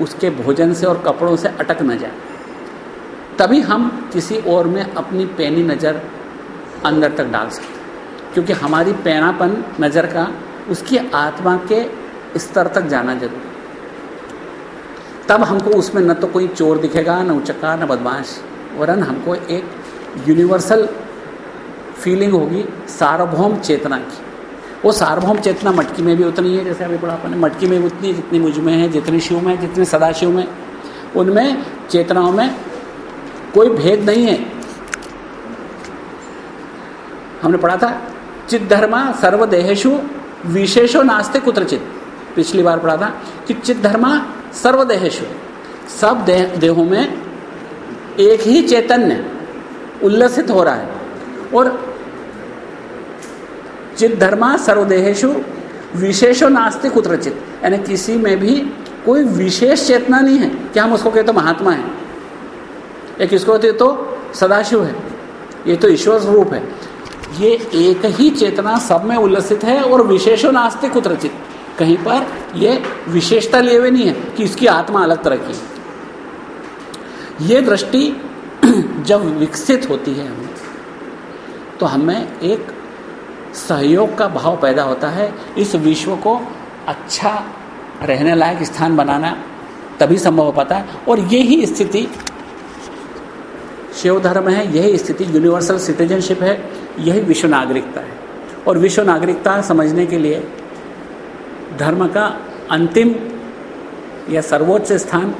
उसके भोजन से और कपड़ों से अटक न जाए। तभी हम किसी और में अपनी पैनी नज़र अंदर तक डाल सकते क्योंकि हमारी पैनापन नज़र का उसकी आत्मा के स्तर तक जाना ज़रूरी। तब हमको उसमें न तो कोई चोर दिखेगा, न उचक्का, न बदमाश, वरन हमको एक यूनिवर्सल फीलिंग होगी, सार्वभौम चेतना की। वो सार्वभौम चेतना मटकी में भी उतनी है, जैसे अभी पढ़ा अपने मटकी में उतनी जितनी मुझमें है, जितनी शिव में, जितनी सदाशिव में। उनमें, चेतनाओं में कोई भेद नहीं है। हमने पढ़ा था चित धर्मा सर्वदेहेशु विशेषो नास्ते कुत्रचित। पिछली बार पढ़ा था कि चित धर्मा सर्वदेहेशु सब देह देहों में एक ही चैतन्य उल्लसित हो रहा है। और चित धर्मा सर्वदेहेशु विशेषो नास्ते कुत्रचित यानी किसी में भी कोई विशेष चेतना नहीं है। कि हम उसको कहते तो महात्मा है। या किसको कहते तो सदाशिव है। ये तो ईश्वर स्वरूप है। ये एक ही चेतना सब में उल्लसित है और विशेषो नास्ते कुत्रचित कहीं पर ये विशेषता लिए हुए नहीं है कि इसकी आत्मा अलग तरह की ये दृष्टि जब विकसित होती है हमें तो हमें एक सहयोग का भाव पैदा होता है। इस विश्व को अच्छा रहने लायक स्थान बनाना तभी संभव हो पाता है। और यही स्थिति शिव धर्म है, यही स्थिति यूनिवर्सल सिटीजनशिप है, यही विश्व नागरिकता है। और विश्व नागरिकता समझने के लिए धर्म का अंतिम या सर्वोच्च स्थान,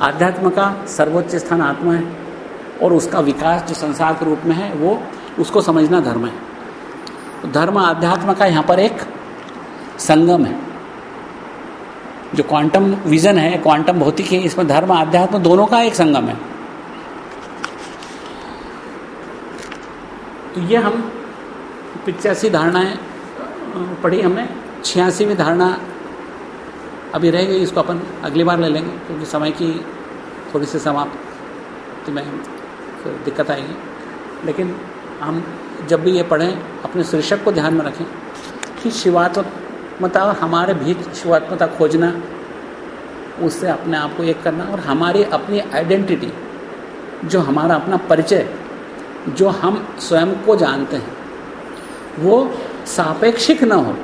आध्यात्म का सर्वोच्च स्थान आत्मा है और उसका विकास जो संसार के रूप में है, वो उसको समझना धर्म है। तो धर्म आध्यात्म का यहाँ पर एक संगम है। जो क्वांटम विजन है क्वांटम भौतिक है, इसमें धर्म, आध्यात्म दोनों का एक संगम है। तो ये हम पिचासी धारणाएँ पढ़ी हमने। छियासीवीं धारणा अभी रह गई, इसको अपन अगली बार ले लेंगे, क्योंकि समय की थोड़ी सी समाप्त में फिर दिक्कत आएगी। लेकिन हम जब भी ये पढ़ें, अपने शीर्षक को ध्यान में रखें कि शिवात्मता हमारे भीत शिवात्मता खोजना, उससे अपने आप को एक करना और हमारी अपनी आइडेंटिटी, जो हमारा अपना परिचय, जो हम स्वयं को जानते हैं, वो सापेक्षिक न हो।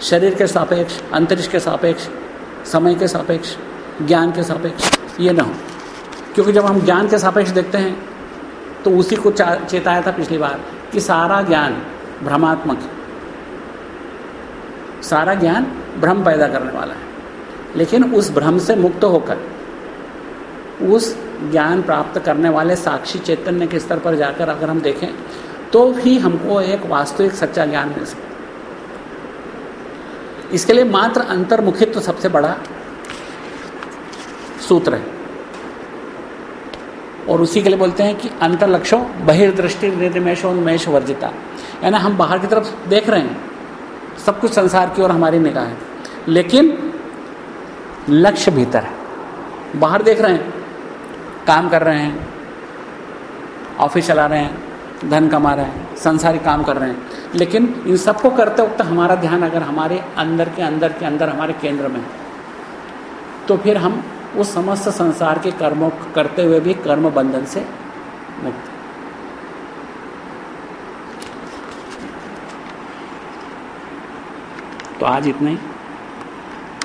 शरीर के सापेक्ष, अंतरिक्ष के सापेक्ष, समय के सापेक्ष, ज्ञान के सापेक्ष, ये ना हो। क्योंकि जब हम ज्ञान के सापेक्ष देखते हैं तो उसी को चेताया था पिछली बार कि सारा ज्ञान भ्रमात्मक सारा ज्ञान भ्रम पैदा करने वाला है। लेकिन उस भ्रम से मुक्त होकर, उस ज्ञान प्राप्त करने वाले साक्षी चैतन्य के स्तर पर जाकर अगर हम देखें तो ही हमको एक वास्तविक सच्चा ज्ञान मिल सकता इसके लिए मात्र अंतर्मुखित्व तो सबसे बड़ा सूत्र है। और उसी के लिए बोलते हैं कि अंतर्लक्षो, बहिर्दृष्टि निर्निमेशोन्मेष वर्जिता यानी हम बाहर की तरफ़ देख रहे हैं, सब कुछ संसार की ओर हमारी निगाह है। लेकिन लक्ष्य भीतर है। बाहर देख रहे हैं, काम कर रहे हैं, ऑफ़िस चला रहे हैं, धन कमा रहे हैं संसारी काम कर रहे हैं। लेकिन इन सबको करते वक्त हमारा ध्यान अगर हमारे अंदर के अंदर के अंदर हमारे केंद्र में तो फिर हम उस समस्त संसार के कर्मों करते हुए भी कर्म बंधन से मुक्त। तो आज इतना ही।